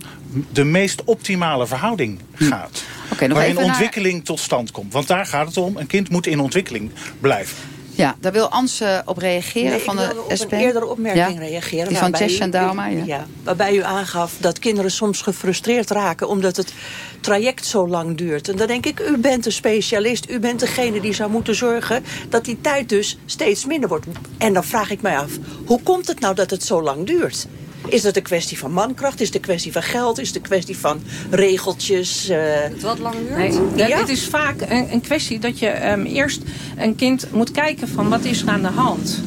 de meest optimale verhouding gaat. Oké, nog waarin naar- ontwikkeling tot stand komt. Want daar gaat het om. Een kind moet in ontwikkeling blijven. Ja, daar wil Ans eh, op reageren Nee, van ik de wilde op SP. een eerdere opmerking Ja? reageren. Die van Tess en Dauma, ja. Waarbij u aangaf dat kinderen soms gefrustreerd raken... omdat het traject zo lang duurt. En dan denk ik, u bent een specialist. U bent degene die zou moeten zorgen... dat die tijd dus steeds minder wordt. En dan vraag ik mij af, hoe komt het nou dat het zo lang duurt? Is het een kwestie van mankracht? Is het een kwestie van geld? Is het een kwestie van regeltjes? eh? Wat lang duurt? Nee, dat- Ja. Het is vaak een, een kwestie dat je ehm, eerst een kind moet kijken van wat is er aan de hand.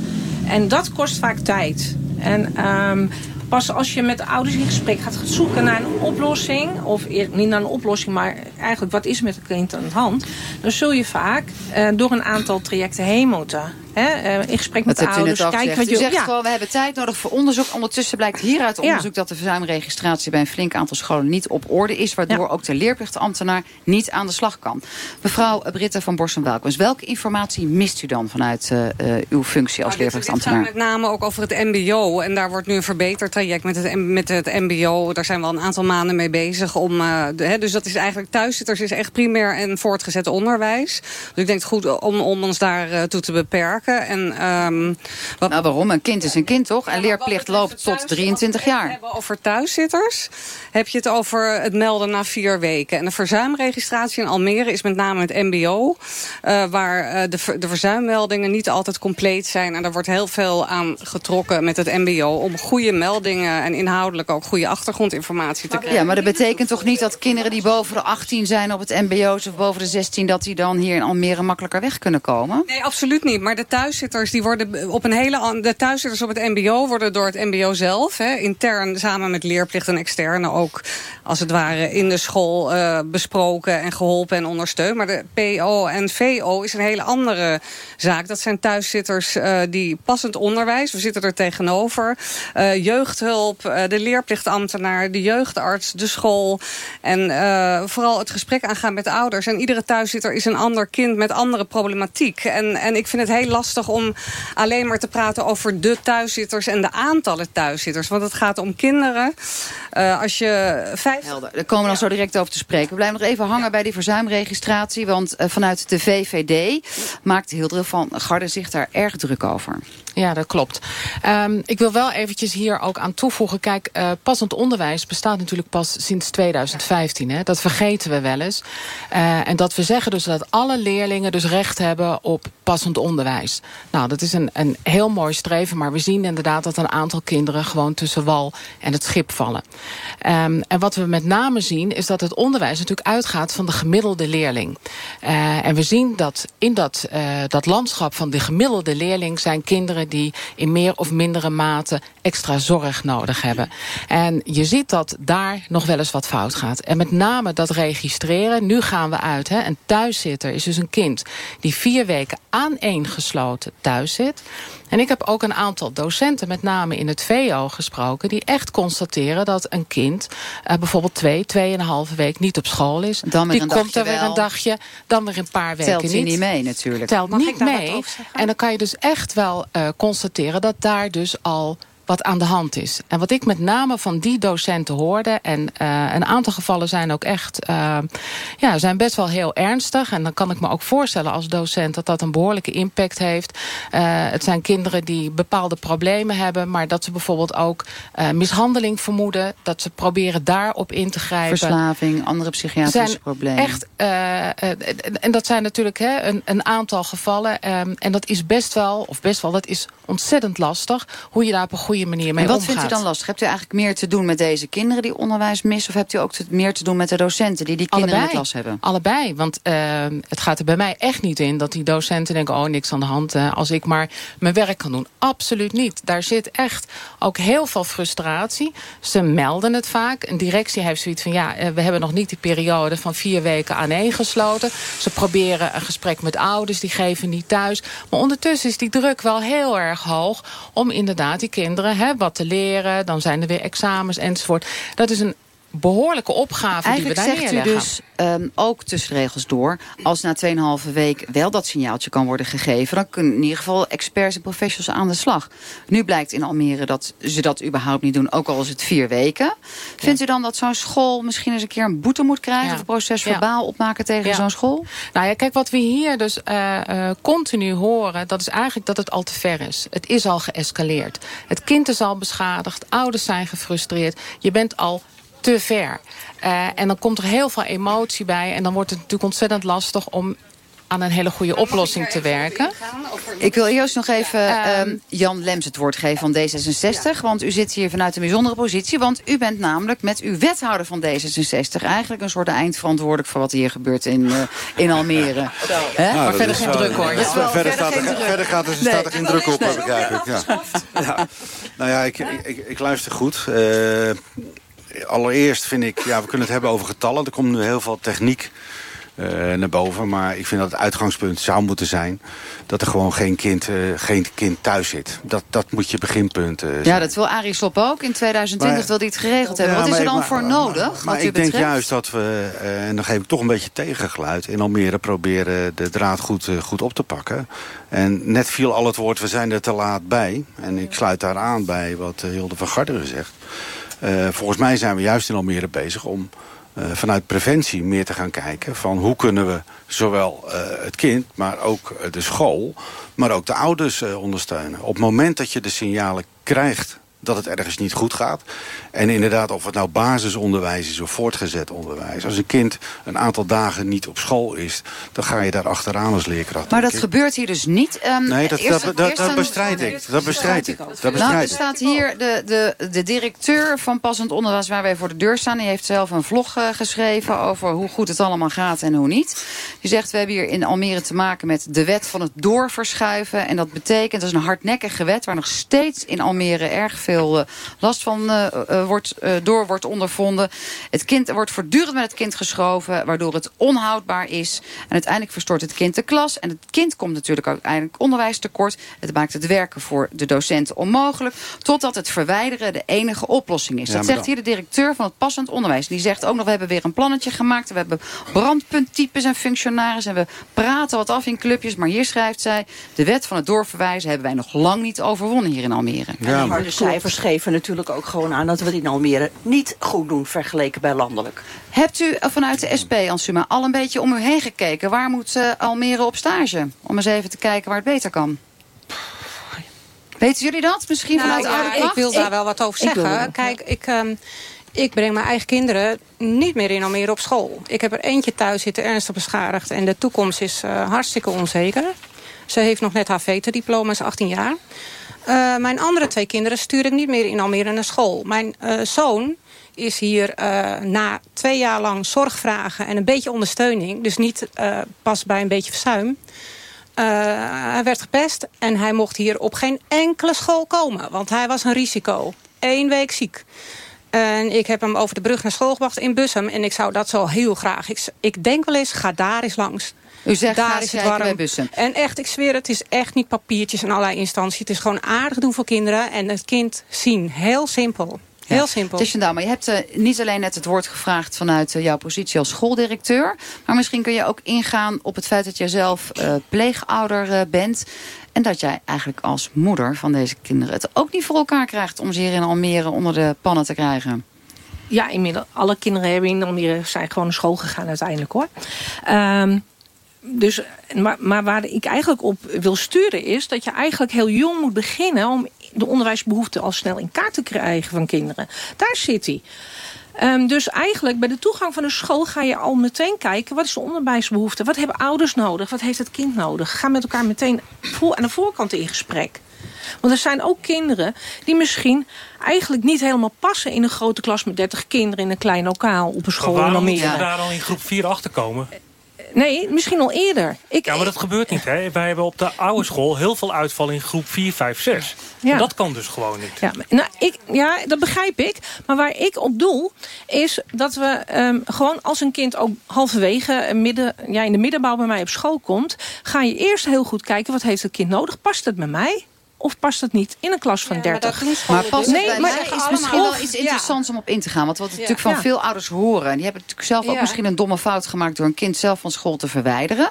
En dat kost vaak tijd. En ehm, pas als je met de ouders in gesprek gaat zoeken naar een oplossing... of eer- niet naar een oplossing, maar eigenlijk wat is met het kind aan de hand... dan zul je vaak eh, door een aantal trajecten heen moeten. Hè? Eh, in gesprek met Dat ouders. gezegd. wat U je, zegt ja. gewoon, we hebben tijd nodig voor onderzoek. Ondertussen blijkt hieruit Ja. onderzoek dat de verzuimregistratie bij een flink aantal scholen niet op orde is. Waardoor ook de leerplichtambtenaar niet aan de slag kan. Mevrouw Britta van Borsen-Welkens, welke informatie mist u dan vanuit eh, eh, uw functie als Nou, dit- Dit gaat leerplichtambtenaar? met name ook over het mbo. En daar wordt nu een verbetertraject met het, met het mbo. Daar zijn we al een aantal maanden mee bezig. Om, eh, de, hè, dus dat is eigenlijk thuiszitters is echt primair en voortgezet onderwijs. Dus ik denk het goed om, om ons daartoe toe te beperken. En, ehm, wat, Nou, waarom? Een kind is een kind, toch? En leerplicht loopt tot 23 jaar. hebben over thuiszitters, heb je het over het melden na vier weken. En de verzuimregistratie in Almere is met name het mbo... eh, waar eh, de, ver- de verzuimmeldingen niet altijd compleet zijn. En daar wordt heel veel aan getrokken met het mbo... om goede meldingen en inhoudelijk ook goede achtergrondinformatie te krijgen. Ja, maar dat betekent toch niet dat kinderen die boven de 18 zijn op het mbo's of boven de 16... dat die dan hier in Almere makkelijker weg kunnen komen? Nee, absoluut niet. Maar de thuiszitters, die worden op een hele de thuiszitters op het mbo worden door het mbo zelf, hè, intern samen met leerplicht en externe ook als het ware in de school eh, besproken en geholpen en ondersteund. Maar de PO en VO is een hele andere zaak. Dat zijn thuiszitters eh, die passend onderwijs, we zitten er tegenover, eh, jeugdhulp, de leerplichtambtenaar, de jeugdarts, de school en vooral het gesprek aangaan met de ouders. En iedere thuiszitter is een ander kind met andere problematiek. En, en ik vind het heel lastig om alleen maar te praten over de thuiszitters en de aantallen thuiszitters. Want het gaat om kinderen. Eh, als je vijf... Helder, daar komen we dan zo direct over te spreken. We blijven nog even hangen bij die verzuimregistratie. Want eh, vanuit de VVD maakt Hildre van Garde zich daar erg druk over. Ja, dat klopt. Ehm, ik wil wel eventjes hier ook aan toevoegen. Kijk, eh, passend onderwijs bestaat natuurlijk pas sinds 2015. Hè? Dat vergeten we wel eens. Eh, en dat we zeggen dus dat alle leerlingen dus recht hebben op passend onderwijs. Nou, dat is een, een heel mooi streven. Maar we zien inderdaad dat een aantal kinderen gewoon tussen wal en het schip vallen. Ehm, en wat we met name zien is dat het onderwijs natuurlijk uitgaat van de gemiddelde leerling. Eh, en we zien dat in dat, dat landschap van de gemiddelde leerling zijn kinderen die in meer of mindere mate extra zorg nodig hebben. En je ziet dat daar nog wel eens wat fout gaat. En met name dat registreren. Nu gaan we uit. Hè. Een thuiszitter is dus een kind die vier weken aaneengesloten thuis zit. En ik heb ook een aantal docenten, met name in het VO, gesproken... die echt constateren dat een kind uh, bijvoorbeeld twee, tweeënhalve week niet op school is. Dan weer die een komt er dagje weer een dagje, dan weer een paar weken Telt niet. niet mee natuurlijk. Telt Mag ik niet daar mee. En dan kan je dus echt wel uh, constateren dat daar dus al wat aan de hand is. En wat ik met name van die docenten hoorde... en uh, een aantal gevallen zijn ook echt... Uh, ja, zijn best wel heel ernstig. En dan kan ik me ook voorstellen als docent... dat dat een behoorlijke impact heeft. Uh, het zijn kinderen die bepaalde problemen hebben... maar dat ze bijvoorbeeld ook mishandeling vermoeden... dat ze proberen daarop in te grijpen. Verslaving, andere psychiatrische zijn problemen. Echt, en dat zijn natuurlijk hè, een, een aantal gevallen. Um, en dat is best wel, of best wel, dat is ontzettend lastig... hoe je daar op een goede manier mee en wat omgaat. vindt u dan lastig? Hebt u eigenlijk meer te doen met deze kinderen die onderwijs missen... of hebt u ook te, meer te doen met de docenten die die kinderen Allebei. in de klas hebben? Allebei, want uh, het gaat er bij mij echt niet in... dat die docenten denken, oh, niks aan de hand... Uh, als ik maar mijn werk kan doen. Absoluut niet. Daar zit echt ook heel veel frustratie. Ze melden het vaak. Een directie heeft zoiets van, ja, uh, we hebben nog niet die periode... van vier weken aaneengesloten. Ze proberen een gesprek met ouders, die geven niet thuis. Maar ondertussen is die druk wel heel erg hoog... om inderdaad die kinderen hè, wat te leren. Dan zijn er weer examens enzovoort. Dat is een behoorlijke opgave die we daar zegt u dus ehm, ook tussen regels door... als na 2,5 week wel dat signaaltje kan worden gegeven... dan kunnen in ieder geval experts en professionals aan de slag. Nu blijkt in Almere dat ze dat überhaupt niet doen, ook al is het vier weken. Vindt u dan dat zo'n school misschien eens een keer een boete moet krijgen... Ja. of een proces Ja. verbaal opmaken tegen zo'n school? Nou ja, kijk, wat we hier dus eh, eh, continu horen... dat is eigenlijk dat het al te ver is. Het is al geëscaleerd. Het kind is al beschadigd, ouders zijn gefrustreerd. Je bent al te ver. Eh, en dan komt er heel veel emotie bij... en dan wordt het natuurlijk ontzettend lastig om aan een hele goede oplossing te werken. Ik wil eerst nog even Ehm, ehm, Jan Lems het woord geven van D66. Want u zit hier vanuit een bijzondere positie. Want u bent namelijk met uw wethouder van D66... eigenlijk een soort eindverantwoordelijk voor wat hier gebeurt in, eh, in Almere. Hè? Nou, maar verder geen druk hoor. verder, staat geen er, verder gaat er, Nee. staat er geen druk op, begrijp ik. Ja. Ja. Nou ja, ik, ik, ik luister goed. Eh, allereerst vind ik, ja, we kunnen het hebben over getallen. Er komt nu heel veel techniek eh, naar boven. Maar ik vind dat het uitgangspunt zou moeten zijn... dat er gewoon geen kind, eh, geen kind thuis zit. Dat, dat moet je beginpunt eh, zijn. Ja, dat wil Arie Slob ook. In 2020 Maar- wil hij het geregeld hebben. Ja, Wat is er dan voor maar- nodig, Maar wat ik denk betreft? juist dat we, en dan geef ik toch een beetje tegengeluid... in Almere proberen de draad goed, goed op te pakken. En net viel al het woord, we zijn er te laat bij. En ik sluit daar aan bij wat Hilde van Garderen zegt. Eh, volgens mij zijn we juist in Almere bezig om eh, vanuit preventie meer te gaan kijken... van hoe kunnen we zowel eh, het kind, maar ook de school... maar ook de ouders ondersteunen. Op het moment dat je de signalen krijgt dat het ergens niet goed gaat. En inderdaad, of het nou basisonderwijs is of voortgezet onderwijs. Als een kind een aantal dagen niet op school is... dan ga je daar achteraan als leerkracht. Maar dat gebeurt hier dus niet. Ehm, Nee, dat, eerst- dat, dat, bestrijd ik. Dat bestrijd ik. Dat Nou, er bestrijd ik. staat hier de, de, de directeur van Passend Onderwijs waar wij voor de deur staan. Die heeft zelf een vlog eh, geschreven over hoe goed het allemaal gaat en hoe niet. Die zegt, we hebben hier in Almere te maken met de wet van het doorverschuiven. En dat betekent, dat is een hardnekkige wet waar nog steeds in Almere erg veel eh, last van eh, eh, wordt, eh, door wordt ondervonden. Het kind wordt voortdurend met het kind geschoven, waardoor het onhoudbaar is. En uiteindelijk verstoort het kind de klas. En het kind komt natuurlijk ook uiteindelijk onderwijstekort. Het maakt het werken voor de docenten onmogelijk. Totdat het verwijderen de enige oplossing is. Ja, dat maar zegt hier de directeur van het passend onderwijs. Die zegt ook nog, we hebben weer een plannetje gemaakt. We hebben brandpunttypes en functionarissen. En we praten wat af in clubjes. Maar hier schrijft zij, de wet van het doorverwijzen hebben wij nog lang niet overwonnen hier in Almere. De harde cijfers geven natuurlijk ook gewoon aan dat we het in Almere niet goed doen vergeleken bij landelijk. Hebt u vanuit de SP, Ansuma, al een beetje om u heen gekeken? Waar moet eh, Almere op stage? Om eens even te kijken waar het beter kan. Weten jullie dat? Misschien Nou, vanuit de ja, oude ik wil daar wel wat over zeggen. Kijk, ik, ehm, ik breng mijn eigen kinderen niet meer in Almere op school. Ik heb er eentje thuis zitten ernstig beschadigd. En de toekomst is eh, hartstikke onzeker. Ze heeft nog haar VETA-diploma, is 18 jaar. Eh, mijn andere twee kinderen stuur ik niet meer in Almere naar school. Mijn eh, zoon is hier eh, na twee jaar lang zorgvragen en een beetje ondersteuning... dus niet pas bij een beetje verzuim... Hij werd gepest en hij mocht hier op geen enkele school komen. Want hij was een risico. Eén week ziek. En ik heb hem over de brug naar school gebracht in Bussum. En ik zou dat zo heel graag. Ik, ik denk wel eens, ga daar eens langs. U zegt, daar is het warm. bij Bussum. En echt, ik zweer, het is echt niet papiertjes en allerlei instanties. Het is gewoon aardig doen voor kinderen en het kind zien. Heel simpel. Heel simpel. Tisha Dama, je hebt eh, niet alleen net het woord gevraagd vanuit eh, jouw positie als schooldirecteur. Maar misschien kun je ook ingaan op het feit dat jij zelf eh, pleegouder bent. En dat jij eigenlijk als moeder van deze kinderen het ook niet voor elkaar krijgt om ze hier in Almere onder de pannen te krijgen. Ja, inmiddels. Alle kinderen hebben in Almere zijn gewoon naar school gegaan uiteindelijk hoor. Ehm, dus, maar, maar waar ik eigenlijk op wil sturen is dat je eigenlijk heel jong moet beginnen om de onderwijsbehoeften al snel in kaart te krijgen van kinderen. Daar zit hij. Ehm, dus eigenlijk bij de toegang van de school ga je al meteen kijken... wat is de onderwijsbehoefte? Wat hebben ouders nodig? Wat heeft het kind nodig? Ga met elkaar meteen aan de voorkant in gesprek. Want er zijn ook kinderen die misschien eigenlijk niet helemaal passen... in een grote klas met 30 kinderen in een klein lokaal op een school in waarom moeten Almere. we daar al in groep 4 achter komen? Nee, misschien al eerder. Ik, Ja, maar dat gebeurt niet. Hè? Wij hebben op de oude school heel veel uitval in groep 4, 5, 6. Ja. En dat kan dus gewoon niet. Ja, maar- nou, ik, ja, dat begrijp ik. Maar waar ik op doel is dat we ehm, gewoon als een kind ook halverwege eh, midden, ja, in de middenbouw bij mij op school komt, ga je eerst heel goed kijken wat heeft het kind nodig. Past het bij mij? Of past het niet in een klas van 30? Maar pas nee, bij maar mij is misschien wel iets ja. interessants om op in te gaan. Want wat we natuurlijk van Ja. veel ouders horen... en die hebben natuurlijk zelf ook misschien een domme fout gemaakt... door een kind zelf van school te verwijderen.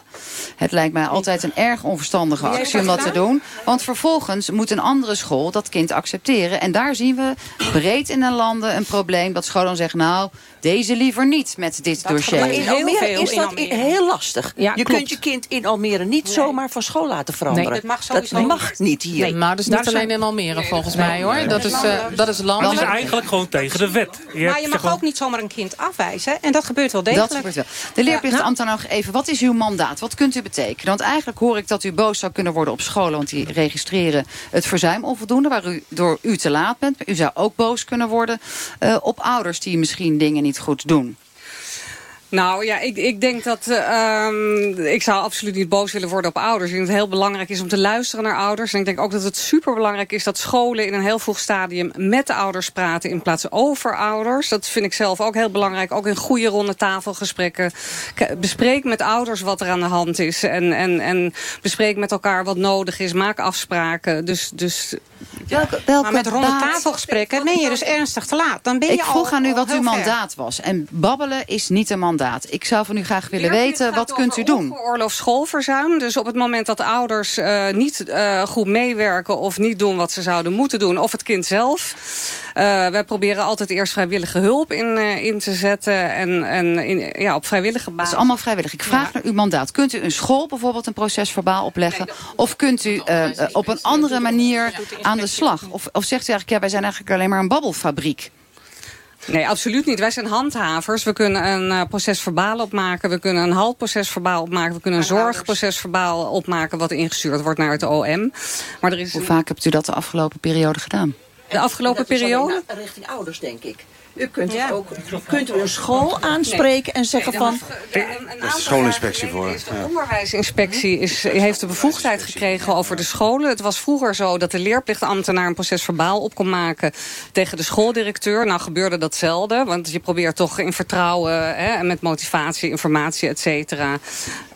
Het lijkt mij altijd een erg onverstandige actie om dat te doen. Want vervolgens moet een andere school dat kind accepteren. En daar zien we breed in de landen een probleem... dat scholen dan zeggen, nou, deze liever niet met dit Maar dossier. in Almere is dat heel lastig. Ja, je klopt. kunt je kind in Almere niet zomaar van school laten veranderen. Nee, dat mag sowieso mag niet hier. Nee, maar dat is Daar niet alleen zijn- in Almere volgens mij hoor. Dat is, eh, dat is Dat landelijk. is eigenlijk gewoon tegen de wet. Je Maar je mag maar- ook niet zomaar een kind afwijzen. En dat gebeurt wel degelijk. Dat gebeurt wel. De leerplichtambtenaar nog even. Wat is uw mandaat? Wat kunt u betekenen? Want eigenlijk hoor ik dat u boos zou kunnen worden op scholen. Want die registreren het verzuim onvoldoende. Waar u door u te laat bent. Maar u zou ook boos kunnen worden eh, op ouders die misschien dingen niet goed doen. Nou ja, ik, ik denk dat... eh, ehm, ik zou absoluut niet boos willen worden op ouders. Ik denk dat het heel belangrijk is om te luisteren naar ouders. En ik denk ook dat het superbelangrijk is dat scholen in een heel vroeg stadium met de ouders praten in plaats over ouders. Dat vind ik zelf ook heel belangrijk. Ook in goede ronde tafelgesprekken. Bespreek met ouders wat er aan de hand is. En, en, en bespreek met elkaar wat nodig is. Maak afspraken. Dus, dus Welke, welke Maar met ronde tafelgesprekken ben je dus ernstig te laat. Dan ben je Ik vroeg al- aan u wat uw ver. mandaat was. En babbelen is niet een mandaat. Ik zou van u graag willen weten, wat kunt u doen? Ongeoorloofd schoolverzuim. Dus op het moment dat de ouders eh, niet eh, goed meewerken... of niet doen wat ze zouden moeten doen, of het kind zelf... eh, wij proberen altijd eerst vrijwillige hulp in, eh, in te zetten... en, en in, ja, op vrijwillige Dat basis. is allemaal vrijwillig. Ik vraag naar uw mandaat. Kunt u een school bijvoorbeeld een proces verbaal opleggen? Of kunt u op een andere manier aan de slag? Of, of zegt u eigenlijk, ja, wij zijn eigenlijk alleen maar een babbelfabriek? Nee, absoluut niet. Wij zijn handhavers. We kunnen een eh, proces verbaal opmaken. We kunnen een haltproces verbaal opmaken. We kunnen een zorgproces verbaal opmaken... wat ingestuurd wordt naar het OM. Maar er is Hoe vaak hebt u dat de afgelopen periode gedaan? de afgelopen periode... richting ouders, denk ik. U kunt ook kunt u een school aanspreken en zeggen Nee, van... Is de schoolinspectie voor. De onderwijsinspectie is, heeft de bevoegdheid gekregen over de scholen. Het was vroeger zo dat de leerplichtambtenaar een proces verbaal op kon maken tegen de schooldirecteur. Nou gebeurde dat zelden, want je probeert toch in vertrouwen hè, en met motivatie, informatie, et cetera.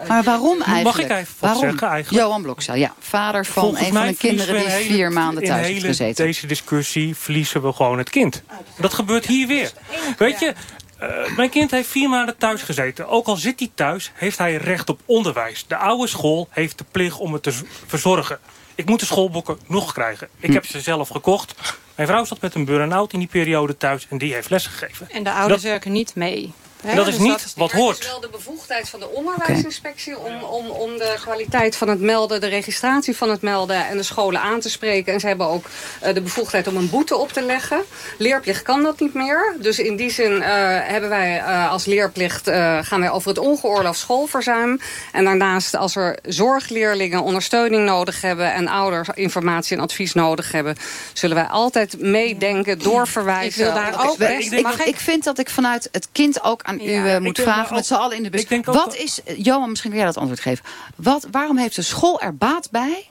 Maar waarom eigenlijk? ik even waarom? zeggen eigenlijk? Johan Blokzaal, ja. Vader van Volgens een van de kinderen die een hele- vier maanden thuis heeft gezeten. deze discussie verliezen we gewoon het kind. Dat gebeurt hier weer. Weet je, eh, mijn kind heeft vier maanden thuis gezeten. Ook al zit hij thuis, heeft hij recht op onderwijs. De oude school heeft de plicht om het te verzorgen. Ik moet de schoolboeken nog krijgen. Ik Hm. heb ze zelf gekocht. Mijn vrouw zat met een burn-out in die periode thuis en die heeft lesgegeven. En de ouders Dat- werken niet mee. Dat is Dus niet wat Het is hoort. wel de bevoegdheid van de onderwijsinspectie om, om, om de kwaliteit van het melden, de registratie van het melden en de scholen aan te spreken. En ze hebben ook eh, de bevoegdheid om een boete op te leggen. Leerplicht kan dat niet meer. Dus in die zin eh, hebben wij eh, als leerplicht eh, gaan wij over het ongeoorloofd schoolverzuim. En daarnaast als er zorgleerlingen ondersteuning nodig hebben en ouders informatie en advies nodig hebben, zullen wij altijd meedenken, doorverwijzen. Ik wil daar ook Ik, ik, vind dat ik vanuit het kind ook aan u eh, moet vragen... met z'n allen in de bus. ik denk ook Wat is, eh, Johan, misschien kun jij dat antwoord geven. Wat, waarom heeft de school er baat bij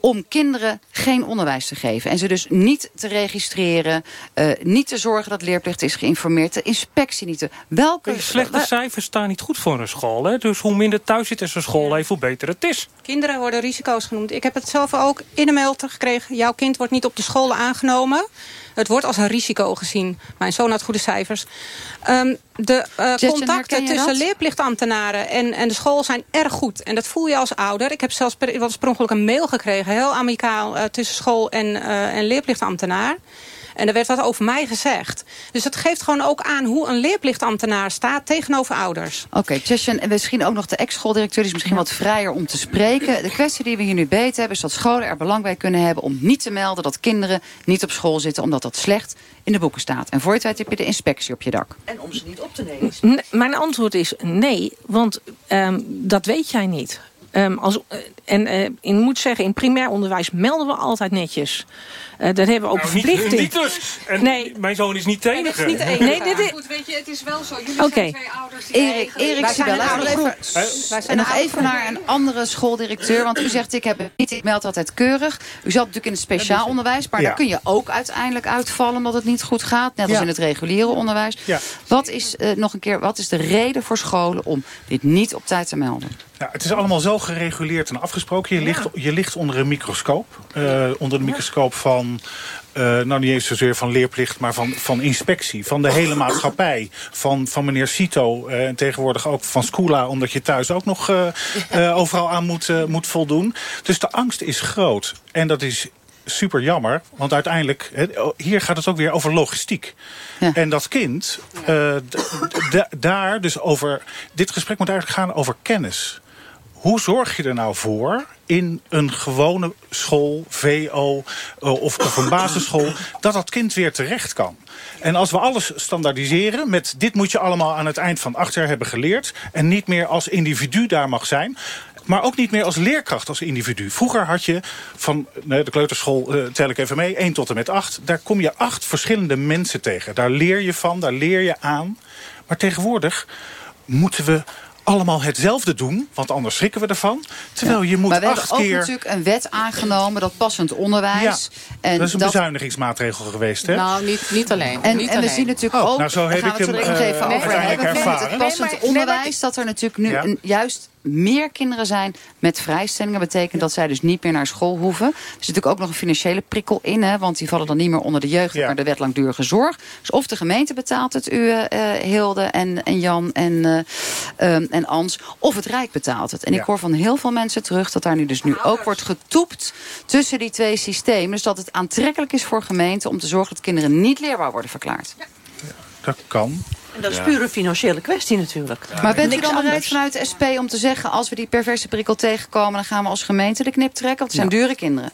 om kinderen geen onderwijs te geven. En ze dus niet te registreren, eh, niet te zorgen dat leerplicht is geïnformeerd, de inspectie niet te... Welke... De slechte cijfers staan niet goed voor een school. Hè? Dus hoe minder thuis zit in zijn school, hoe beter het is. Kinderen worden risico's genoemd. Ik heb het zelf ook in de mail teruggekregen. Jouw kind wordt niet op de scholen aangenomen. Het wordt als een risico gezien. Mijn zoon had goede cijfers. Ehm, de eh, contacten tussen leerplichtambtenaren en, en de school zijn erg goed. En dat voel je als ouder. Ik heb zelfs per, was per ongeluk een mail gekregen. Heel amicaal eh, tussen school en, eh, en leerplichtambtenaar. En er werd wat over mij gezegd. Dus dat geeft gewoon ook aan hoe een leerplichtambtenaar staat tegenover ouders. Oké, Tjessjen, en misschien ook nog de ex-schooldirecteur... die is misschien wat vrijer om te spreken. De kwestie die we hier nu beter hebben... is dat scholen er belang bij kunnen hebben om niet te melden... dat kinderen niet op school zitten... omdat dat slecht in de boeken staat. En voor je het weet heb je de inspectie op je dak. En om ze niet op te nemen. Mijn antwoord is nee, want ehm, dat weet jij niet. Ehm, als, eh, en eh, ik moet zeggen, in primair onderwijs melden we altijd netjes. Eh daar hebben we ook Nou, niet- verplichting. Niet, dus. En Nee. Mijn zoon is niet de enige. Nee, dit is- Goed, weet je, het is wel zo. Jullie Oké. zijn twee ouders die Erik. Erik Wij zijn een even. Wij zijn en nog even naar een andere schooldirecteur. Want u zegt, ik heb het niet, ik meld altijd keurig. U zat natuurlijk in het speciaal onderwijs. Maar Ja. daar kun je ook uiteindelijk uitvallen omdat het niet goed gaat. Net als Ja. in het reguliere onderwijs. Ja. Wat is, nog een keer, wat is de reden voor scholen om dit niet op tijd te melden? Ja, het is allemaal zo gereguleerd en afgesproken. Je, ligt, je ligt onder een microscoop. Uh, onder de microscoop van uh, nou niet eens zozeer van leerplicht, maar van, van inspectie. Van de hele maatschappij. Van, van meneer Cito uh, en tegenwoordig ook van Scula... omdat je thuis ook nog uh, overal aan moet, moet voldoen. Dus de angst is groot. En dat is super jammer, want uiteindelijk... hier gaat het ook weer over logistiek. Ja. En dat kind, daar dus over... Dit gesprek moet eigenlijk gaan over kennis. Hoe zorg je er nou voor in een gewone school, VO uh, of, of een basisschool... dat dat kind weer terecht kan? En als we alles standaardiseren met dit moet je allemaal aan het eind van acht jaar hebben geleerd... en niet meer als individu daar mag zijn... Maar ook niet meer als leerkracht, als individu. Vroeger had je van de kleuterschool, uh, tel ik even mee, 1 tot en met 8. Daar kom je acht verschillende mensen tegen. Daar leer je van, daar leer je aan. Maar tegenwoordig moeten we allemaal hetzelfde doen, want anders schrikken we ervan. Terwijl je moet maar we acht hebben ook keer... natuurlijk een wet aangenomen, dat passend onderwijs. Ja, en dat is een dat... bezuinigingsmaatregel geweest, hè? Nou, niet, niet alleen. En, niet en alleen. we zien natuurlijk oh, ook... Nou, zo heb ik we het hem er even uh, over hebben. Het passend nee, maar, onderwijs, nee, dat er natuurlijk nu ja. een, juist meer kinderen zijn met vrijstellingen. betekent ja. dat zij dus niet meer naar school hoeven. Er zit natuurlijk ook nog een financiële prikkel in. Hè, want die vallen dan niet meer onder de jeugd, ja. maar de wet langdurige zorg. Dus of de gemeente betaalt het, u, uh, Hilde en, en Jan en, uh, um, en Ans. Of het Rijk betaalt het. En ik hoor van heel veel mensen terug dat daar nu dus nu ook wordt getoept tussen die twee systemen. Dus dat het aantrekkelijk is voor gemeenten om te zorgen dat kinderen niet leerbaar worden verklaard. Dat kan. Dat is puur een financiële kwestie natuurlijk. Ja, maar bent u dan bereid vanuit de SP om te zeggen... als we die perverse prikkel tegenkomen... dan gaan we als gemeente de knip trekken? Want het zijn ja. dure kinderen.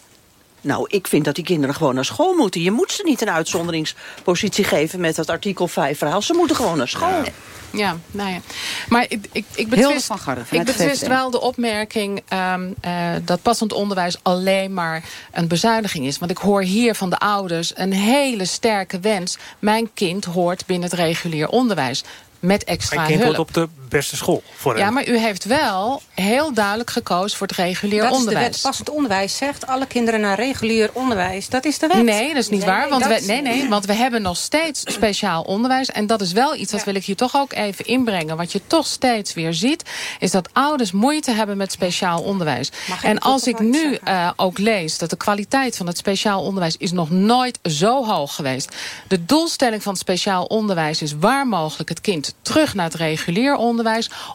Nou, ik vind dat die kinderen gewoon naar school moeten. Je moet ze niet een uitzonderingspositie geven met dat artikel 5 verhaal. Ze moeten gewoon naar school. Ja. Ja, nou ja. Maar ik, ik, ik betwist, ik betwist wel de opmerking um, uh, dat passend onderwijs alleen maar een bezuiniging is. Want ik hoor hier van de ouders een hele sterke wens. Mijn kind hoort binnen het regulier onderwijs met extra Mijn kind hulp. op de beste school voor Ja, maar u heeft wel heel duidelijk gekozen voor het regulier dat onderwijs. is de wet passend onderwijs zegt alle kinderen naar regulier onderwijs. Dat is de wet. Nee, dat is niet nee, waar. Nee, want, dat... we, nee, nee, want we hebben nog steeds speciaal onderwijs. En dat is wel iets, dat wil ik hier toch ook even inbrengen. Wat je toch steeds weer ziet, is dat ouders moeite hebben met speciaal onderwijs. En als ik nu uh, ook lees dat de kwaliteit van het speciaal onderwijs is nog nooit zo hoog geweest. De doelstelling van het speciaal onderwijs is waar mogelijk het kind terug naar het regulier onderwijs.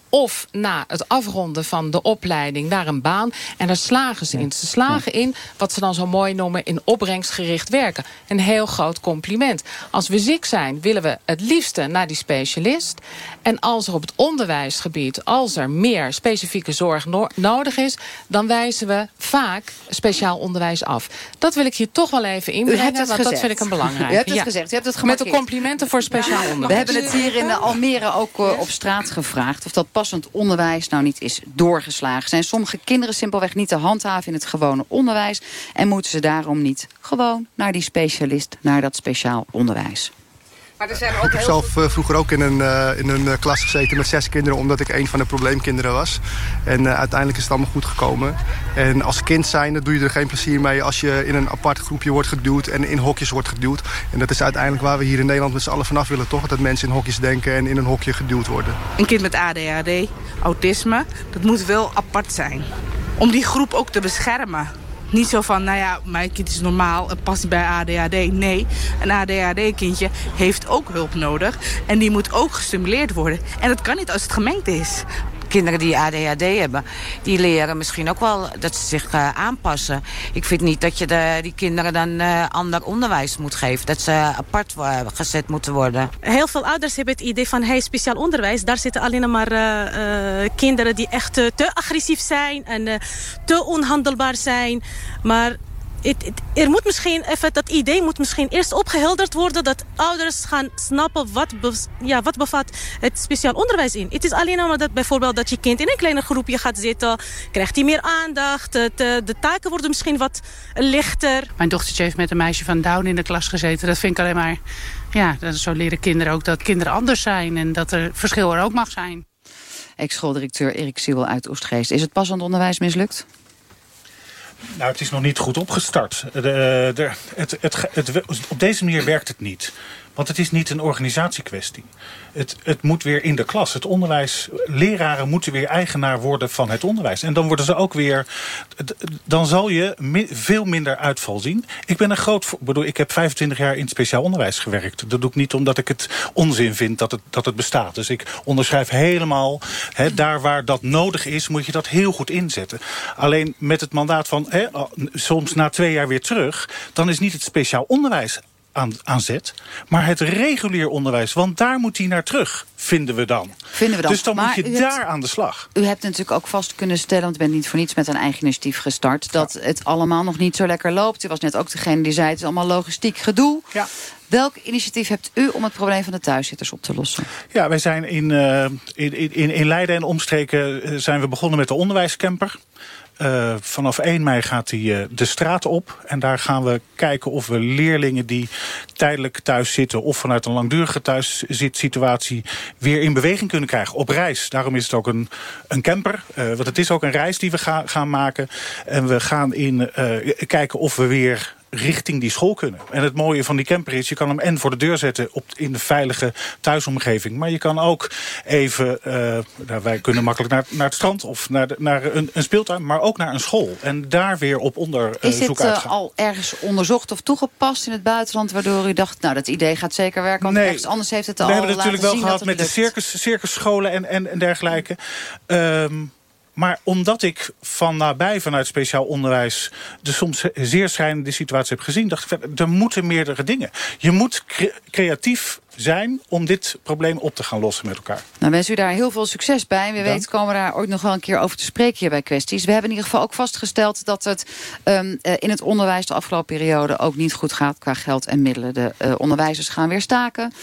Of na het afronden van de opleiding naar een baan. En daar slagen ze in. Ze slagen in wat ze dan zo mooi noemen in opbrengstgericht werken. Een heel groot compliment. Als we ziek zijn, willen we het liefste naar die specialist. En als er op het onderwijsgebied, als er meer specifieke zorg no nodig is... dan wijzen we vaak speciaal onderwijs af. Dat wil ik hier toch wel even inbrengen, want gezegd. dat vind ik een belangrijk. U hebt het ja. gezegd, u hebt het Met de complimenten voor speciaal onderwijs. We hebben het hier in Almere ook uh, op straat gevraagd... of dat passend onderwijs nou niet is doorgeslagen. Zijn sommige kinderen simpelweg niet te handhaven in het gewone onderwijs... en moeten ze daarom niet gewoon naar die specialist, naar dat speciaal onderwijs? Maar er zijn ook ik heb zelf uh, vroeger ook in een, uh, in een uh, klas gezeten met zes kinderen... omdat ik een van de probleemkinderen was. En uiteindelijk is het allemaal goed gekomen. En als kind zijnde doe je er geen plezier mee... als je in een apart groepje wordt geduwd en in hokjes wordt geduwd. En dat is uiteindelijk waar we hier in Nederland met z'n allen vanaf willen, toch? Dat mensen in hokjes denken en in een hokje geduwd worden. Een kind met ADHD, autisme, dat moet wel apart zijn. Om die groep ook te beschermen. Niet zo van, nou ja, mijn kind is normaal, het past bij ADHD. Nee, een ADHD-kindje heeft ook hulp nodig. En die moet ook gestimuleerd worden. En dat kan niet als het gemengd is. Kinderen die ADHD hebben, die leren misschien ook wel dat ze zich uh, aanpassen. Ik vind niet dat je de, die kinderen dan uh, ander onderwijs moet geven. Dat ze apart uh, gezet moeten worden. Heel veel ouders hebben het idee van hey, speciaal onderwijs. Daar zitten alleen maar kinderen die echt te agressief zijn en te onhandelbaar zijn. Maar het, het, er moet misschien even, dat idee moet misschien eerst opgehelderd worden... dat ouders gaan snappen wat, be, ja, wat bevat het speciaal onderwijs in. Het is alleen maar dat bijvoorbeeld dat je kind in een kleiner groepje gaat zitten... krijgt hij meer aandacht, het, de taken worden misschien wat lichter. Mijn dochtertje heeft met een meisje van Down in de klas gezeten. Dat vind ik alleen maar... Ja, zo leren kinderen ook dat kinderen anders zijn... en dat er verschil er ook mag zijn. Ex-schooldirecteur Erik Siewel uit Oostgeest. Is het passend onderwijs mislukt? Nou, het is nog niet goed opgestart. De, de, het, het, op deze manier werkt het niet. Want het is niet een organisatiekwestie. Het, het moet weer in de klas. Het onderwijs, leraren moeten weer eigenaar worden van het onderwijs. En dan worden ze ook weer, dan zal je veel minder uitval zien. Ik ben een groot, bedoel, ik heb 25 jaar in speciaal onderwijs gewerkt. Dat doe ik niet omdat ik het onzin vind dat het, dat het bestaat. Dus ik onderschrijf helemaal, he, daar waar dat nodig is, moet je dat heel goed inzetten. Alleen met het mandaat van soms na twee jaar weer terug, dan is niet het speciaal onderwijs aan, aan zet. Maar het regulier onderwijs, want daar moet hij naar terug, vinden we dan. Vinden we dan. Dus dan maar moet je daar aan de slag. U hebt natuurlijk ook vast kunnen stellen, want u bent niet voor niets met een eigen initiatief gestart, dat het allemaal nog niet zo lekker loopt. U was net ook degene die zei, het is allemaal logistiek gedoe. Ja. Welk initiatief hebt u om het probleem van de thuiszitters op te lossen? Ja, wij zijn in, uh, in, in, in Leiden en omstreken eh, zijn we begonnen met de onderwijscamper. Uh, vanaf 1 mei gaat hij uh, de straat op. En daar gaan we kijken of we leerlingen die tijdelijk thuis zitten... of vanuit een langdurige thuiszitsituatie weer in beweging kunnen krijgen. Op reis. Daarom is het ook een, een camper. Uh, want het is ook een reis die we ga, gaan maken. En we gaan in kijken of we weer richting die school kunnen. En het mooie van die camper is, je kan hem en voor de deur zetten op, in de veilige thuisomgeving. Maar je kan ook even, uh, nou, wij kunnen makkelijk naar, naar het strand of naar, de, naar een, een, speeltuin, maar ook naar een school. En daar weer op onderzoek uh, Is dit uh, al ergens onderzocht of toegepast in het buitenland, waardoor u dacht, nou dat idee gaat zeker werken, want nee, ergens anders heeft het al We hebben het natuurlijk wel gehad met lukt. de circus, circusscholen en, en, en dergelijke. Um, maar omdat ik van nabij vanuit speciaal onderwijs... de soms zeer schrijnende situatie heb gezien... dacht ik, er moeten meerdere dingen. Je moet cre creatief zijn om dit probleem op te gaan lossen met elkaar. Nou wens u daar heel veel succes bij. We weten komen we daar ooit nog wel een keer over te spreken hier bij kwesties. We hebben in ieder geval ook vastgesteld dat het um, in het onderwijs de afgelopen periode ook niet goed gaat qua geld en middelen. De uh, onderwijzers gaan weer staken.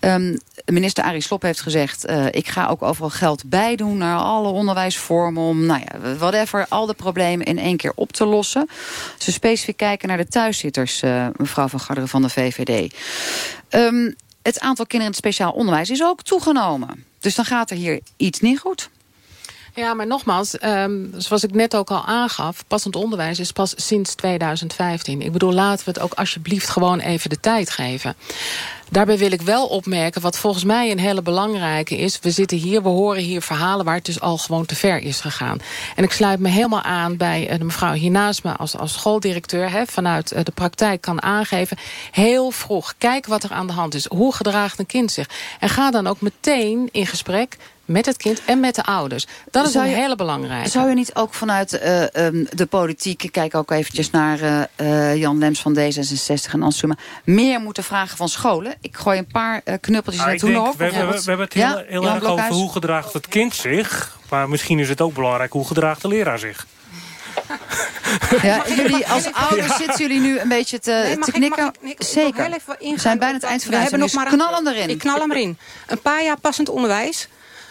Um, minister Arie Slob heeft gezegd, uh, ik ga ook overal geld bijdoen naar alle onderwijsvormen om, nou ja, whatever, al de problemen in één keer op te lossen. Ze specifiek kijken naar de thuiszitters, mevrouw van Garderen van de VVD. Um, het aantal kinderen in het speciaal onderwijs is ook toegenomen. Dus dan gaat er hier iets niet goed. Ja, maar nogmaals, um, zoals ik net ook al aangaf... passend onderwijs is pas sinds 2015. Ik bedoel, laten we het ook alsjeblieft gewoon even de tijd geven. Daarbij wil ik wel opmerken, wat volgens mij een hele belangrijke is... we zitten hier, we horen hier verhalen waar het dus al gewoon te ver is gegaan. En ik sluit me helemaal aan bij de mevrouw hier naast me... als, als schooldirecteur hè, vanuit de praktijk kan aangeven... heel vroeg, kijk wat er aan de hand is. Hoe gedraagt een kind zich? En ga dan ook meteen in gesprek met het kind en met de ouders. Dat is Zou een je- hele belangrijke. Zou je niet ook vanuit uh, um, de politiek... ik kijk ook eventjes naar uh, uh, Jan Lems van D66 en Ansuma... meer moeten vragen van scholen? Ik gooi een paar uh, knuppeltjes Ah, denk, nog. we, hebben- we, we hebben het heel, Ja, heel erg over hoe gedraagt het kind zich. Maar misschien is het ook belangrijk hoe gedraagt de leraar zich. Ja, jullie als ouders zitten jullie nu een beetje te, Nee, te knikken? ik- ik- ik nog Zeker. heel even ingaan We zijn bijna het eind van de we hebben nog maar dus knal hem erin. Ik knal hem erin. Een paar jaar passend onderwijs.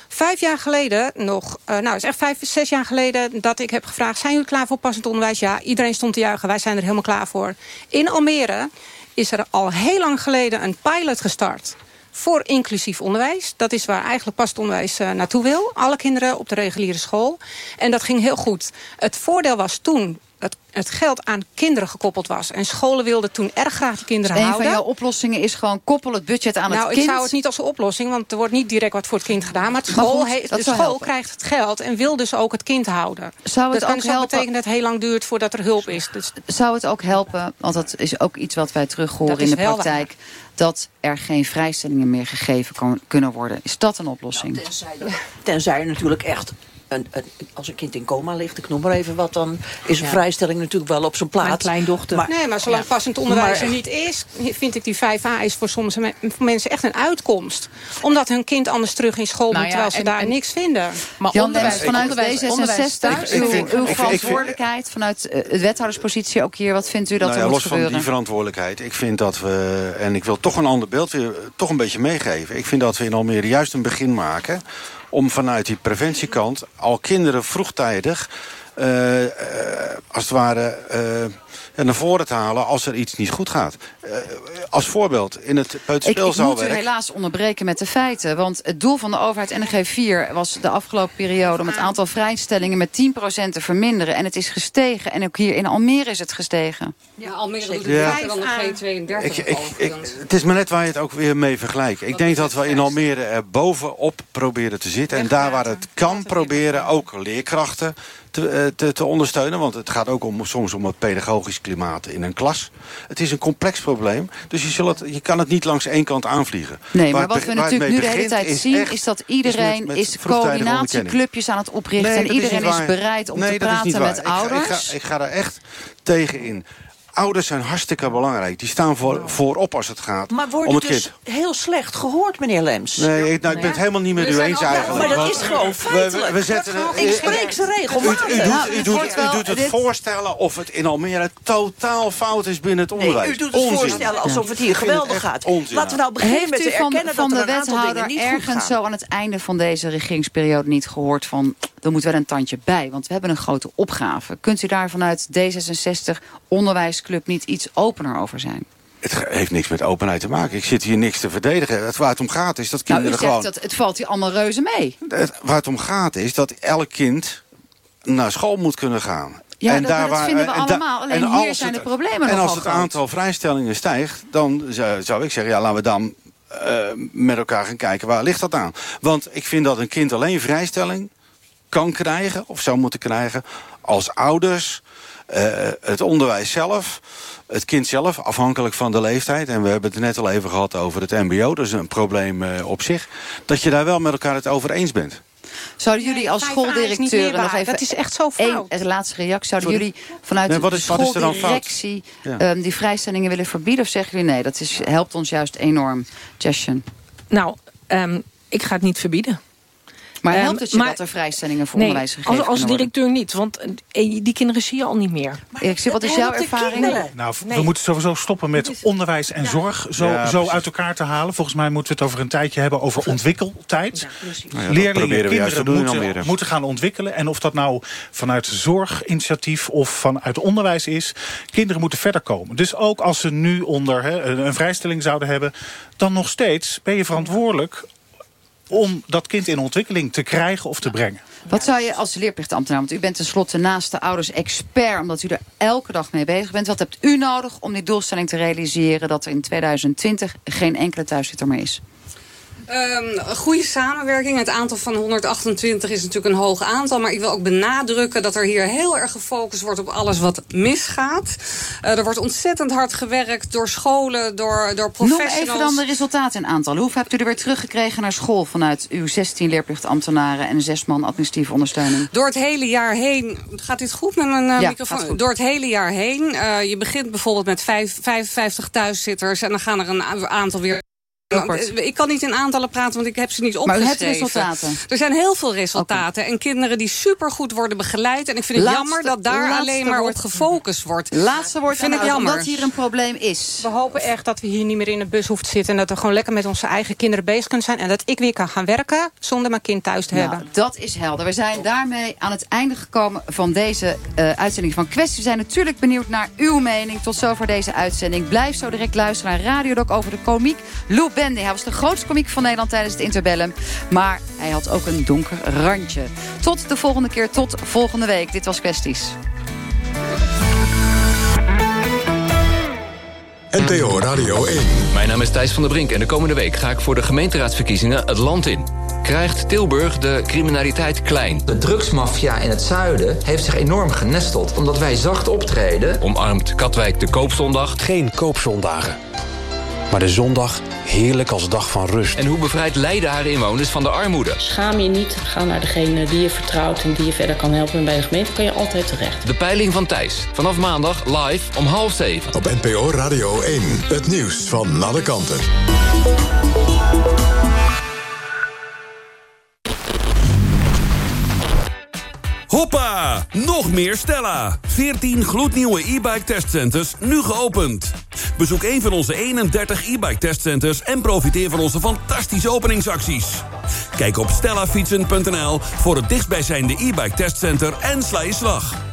Vijf jaar geleden nog, uh, nou is echt vijf, zes jaar geleden dat ik heb gevraagd... zijn jullie klaar voor passend onderwijs? Ja, iedereen stond te juichen. Wij zijn er helemaal klaar voor. In Almere is er al heel lang geleden een pilot gestart voor inclusief onderwijs. Dat is waar eigenlijk passend onderwijs uh, naartoe wil. Alle kinderen op de reguliere school. En dat ging heel goed. Het voordeel was toen het, het geld aan kinderen gekoppeld was. En scholen wilden toen erg graag die kinderen Dus een houden. van jouw oplossingen is gewoon koppel het budget aan nou, het ik kind. zou het niet als een oplossing, want er wordt niet direct wat voor het kind gedaan. Maar, het Maar school, goed, de school helpen. krijgt het geld en wil dus ook het kind houden. Zou het dat ook dus ook helpen- betekenen dat het heel lang duurt voordat er hulp is. Dus Zou het ook helpen, want dat is ook iets wat wij terug horen in de praktijk... dat er geen vrijstellingen meer gegeven kan, kunnen worden. Is dat een oplossing? Tenzij er natuurlijk echt, een, een, als een kind in coma ligt, ik noem maar even wat... dan is een Ja. vrijstelling natuurlijk wel op zijn plaats. Mijn kleindochter. nee, maar zolang passend onderwijs Maar- er niet is... vind ik die 5A is voor sommige me- voor mensen echt een uitkomst. Omdat hun kind anders terug in school Nou moet... ja, terwijl ze en- daar en- niks vinden. Maar Jan onderwijs- vanuit onderwijs- D66, onderwijs uw, Ik vind- uw ik vind- verantwoordelijkheid... vanuit eh, het wethouderspositie ook hier, wat vindt u dat nou er ja, moet los van die verantwoordelijkheid. Ik vind dat we, en ik wil toch een ander beeld weer toch een beetje meegeven. Ik vind dat we in Almere juist een begin maken om vanuit die preventiekant al kinderen vroegtijdig, eh, eh, als het ware, eh, naar voren te halen als er iets niet goed gaat. Eh, als voorbeeld, in het Ik, ik peuterspeelzaalwerk... moet u helaas onderbreken met de feiten. Want het doel van de overheid NG 4 was de afgelopen periode... om het aantal vrijstellingen met 10% te verminderen. En het is gestegen. En ook hier in Almere is het gestegen. Ja, Almere doet het Ja. beter dan de G32. Ik, ik, ik, het is maar net waar je het ook weer mee vergelijkt. Ik denk dat we in Almere er bovenop proberen te zitten. En daar waar het kan proberen ook leerkrachten te, eh, te, te ondersteunen. Want het gaat ook om, soms om het pedagogisch klimaat in een klas. Het is een complex probleem. Dus je, zult je kan het niet langs één kant aanvliegen. Nee, maar wat we natuurlijk nu de hele tijd is zien... echt- is dat iedereen met- met is coördinatieclubjes aan het oprichten... Nee, en is iedereen is, bereid om Nee, te praten met Ik ga- ouders. Ik ga, ik ga daar echt tegen in. Ouders zijn hartstikke belangrijk. Die staan voor, voorop als het gaat Maar wordt om het dus kind. heel slecht gehoord, meneer Lems? Nee, ik, nou, ik ben het helemaal niet met u eens eigenlijk. Maar dat is gewoon we- feitelijk. We, we zetten, Ik spreek ze regelmatig. U, u, doet, u, het doet, u het voorstellen of het in Almere totaal fout is binnen het onderwijs. Nee, u doet het Onzin. voorstellen alsof het hier geweldig gaat. Onzin. Laten we nou beginnen Heeft met u te van, erkennen van dat de er wethouder ergens zo aan het einde van deze regeringsperiode niet gehoord van... er moet wel een tandje bij, want we hebben een grote opgave. Kunt u daar vanuit D66 Onderwijsclub niet iets opener over zijn? Het heeft niks met openheid te maken. Ik zit hier niks te verdedigen. Het waar het om gaat is dat Nou, kinderen gewoon... dat het valt hier allemaal reuze mee. Het, waar het om gaat is dat elk kind naar school moet kunnen gaan. Ja, dat- maar dat vinden we en allemaal. Alleen en hier zijn het- de problemen En als het groot. aantal vrijstellingen stijgt... dan zou, zou ik zeggen, ja, laten we dan eh, met elkaar gaan kijken... waar ligt dat aan? Want ik vind dat een kind alleen vrijstelling kan krijgen... of zou moeten krijgen als ouders... eh, het onderwijs zelf, het kind zelf, afhankelijk van de leeftijd... en we hebben het net al even gehad over het mbo, dat is een probleem eh, op zich... dat je daar wel met elkaar het over eens bent. Zouden jullie als schooldirecteuren nog even... Dat is echt zo fout. Eén laatste reactie. Zouden jullie vanuit Nee, de schooldirectie... Ja. ehm, die vrijstellingen willen verbieden? Of zeggen jullie nee, dat is, helpt ons juist enorm? Jesjen. Nou, ehm, ik ga het niet verbieden. Maar Ehm, helpt het je maar- dat er vrijstellingen voor nee, onderwijs gegeven als, directeur niet, want eh, die kinderen zie je al niet meer. Ik zie, wat is jouw ervaring? Nou, Nee. we moeten sowieso stoppen met onderwijs en zorg zo, Ja, zo uit elkaar te halen. Volgens mij moeten we het over een tijdje hebben over ontwikkeltijd. Nou ja, dat Leerlingen, kinderen doen moeten, moeten gaan ontwikkelen. En of dat nou vanuit zorginitiatief of vanuit onderwijs is. Kinderen moeten verder komen. Dus ook als ze nu onder een vrijstelling zouden hebben... dan nog steeds ben je verantwoordelijk om dat kind in ontwikkeling te krijgen of te brengen. Wat zou je als leerplichtambtenaar, want u bent tenslotte naast de ouders expert... omdat u er elke dag mee bezig bent. Wat hebt u nodig om die doelstelling te realiseren... dat er in 2020 geen enkele thuiszitter meer is? Ehm, een goede samenwerking. Het aantal van 128 is natuurlijk een hoog aantal. Maar ik wil ook benadrukken dat er hier heel erg gefocust wordt op alles wat misgaat. Eh, er wordt ontzettend hard gewerkt door scholen, door, door Noem professionals. even dan de resultaten in aantallen. Hoeveel hebt u er weer teruggekregen naar school... vanuit uw 16 leerplichtambtenaren en 6 man administratieve ondersteuning? Door het hele jaar heen. Gaat dit goed met mijn eh, Ja, microfoon? Door het hele jaar heen. eh, je begint bijvoorbeeld met vijf, 55 thuiszitters. En dan gaan er een aantal weer. Rapport. Ik kan niet in aantallen praten, want ik heb ze niet Maar u opgeschreven. hebt resultaten? Er zijn heel veel resultaten. En kinderen die supergoed worden begeleid. En ik vind het Laatste- jammer dat daar alleen maar woord. op gefocust wordt. Laatste woord Vind ik de- jammer. Omdat hier een probleem is. We hopen echt dat we hier niet meer in de bus hoeven te zitten... en dat we gewoon lekker met onze eigen kinderen bezig kunnen zijn... en dat ik weer kan gaan werken zonder mijn kind thuis te Nou, hebben. dat is helder. We zijn daarmee aan het einde gekomen van deze eh, uitzending van Kwestie. We zijn natuurlijk benieuwd naar uw mening. Tot zover deze uitzending. Blijf zo direct luisteren naar Radiodoc over de komiek Lou Bendy. Hij was de grootste komiek van Nederland tijdens het interbellum. Maar hij had ook een donker randje. Tot de volgende keer, tot volgende week. Dit was Kwesties. NPO Radio 1. Mijn naam is Thijs van der Brink en de komende week ga ik voor de gemeenteraadsverkiezingen het land in. Krijgt Tilburg de criminaliteit klein? De drugsmafia in het zuiden heeft zich enorm genesteld... omdat wij zacht optreden. Omarmt Katwijk de koopzondag? Geen koopzondagen. Maar de zondag heerlijk als dag van rust. En hoe bevrijdt Leiden haar inwoners van de armoede? Schaam je niet, ga naar degene die je vertrouwt en die je verder kan helpen. En bij de gemeente kan je altijd terecht. De peiling van Thijs. Vanaf maandag live om half zeven. Op NPO Radio 1. Het nieuws van alle kanten. Hoppa! Nog meer Stella. 14 gloednieuwe e-bike testcenters, nu geopend. Bezoek een van onze 31 e-bike testcenters... en profiteer van onze fantastische openingsacties. Kijk op stellafietsen.nl voor het dichtstbijzijnde e-bike testcenter en sla je slag.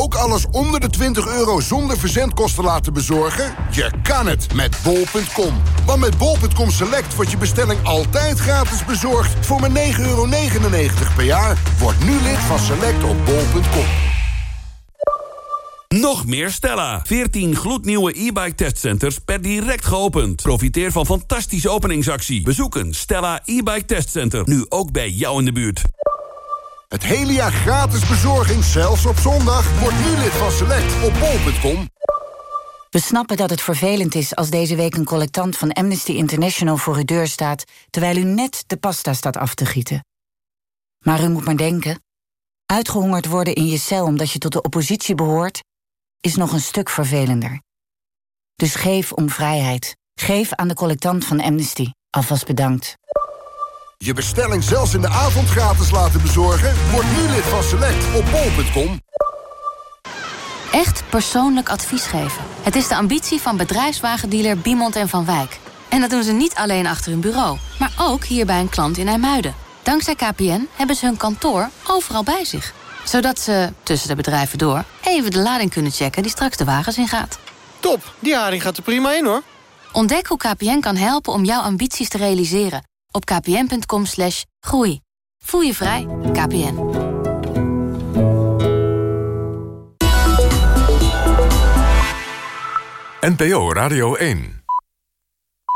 Ook alles onder de 20 euro zonder verzendkosten laten bezorgen? Je kan het met bol.com. Want met bol.com Select wordt je bestelling altijd gratis bezorgd... voor maar 9,99 euro per jaar. Word nu lid van Select op bol.com. Nog meer Stella. 14 gloednieuwe e-bike testcenters per direct geopend. Profiteer van fantastische openingsactie. Bezoek een Stella e-bike testcenter. Nu ook bij jou in de buurt. Het hele jaar gratis bezorging, zelfs op zondag. Word nu lid van Select op bol.com. We snappen dat het vervelend is als deze week een collectant van Amnesty International voor uw deur staat... terwijl u net de pasta staat af te gieten. Maar u moet maar denken. Uitgehongerd worden in je cel omdat je tot de oppositie behoort... is nog een stuk vervelender. Dus geef om vrijheid. Geef aan de collectant van Amnesty. Alvast bedankt. Je bestelling zelfs in de avond gratis laten bezorgen? Word nu lid van Select op bol.com. Echt persoonlijk advies geven. Het is de ambitie van bedrijfswagendealer Biemond en Van Wijk. En dat doen ze niet alleen achter hun bureau, maar ook hier bij een klant in IJmuiden. Dankzij KPN hebben ze hun kantoor overal bij zich. Zodat ze, tussen de bedrijven door, even de lading kunnen checken die straks de wagens ingaat. Top, die haring gaat er prima in hoor. Ontdek hoe KPN kan helpen om jouw ambities te realiseren. Op kpn.com slash groei. Voel je vrij, KPN. NPO Radio 1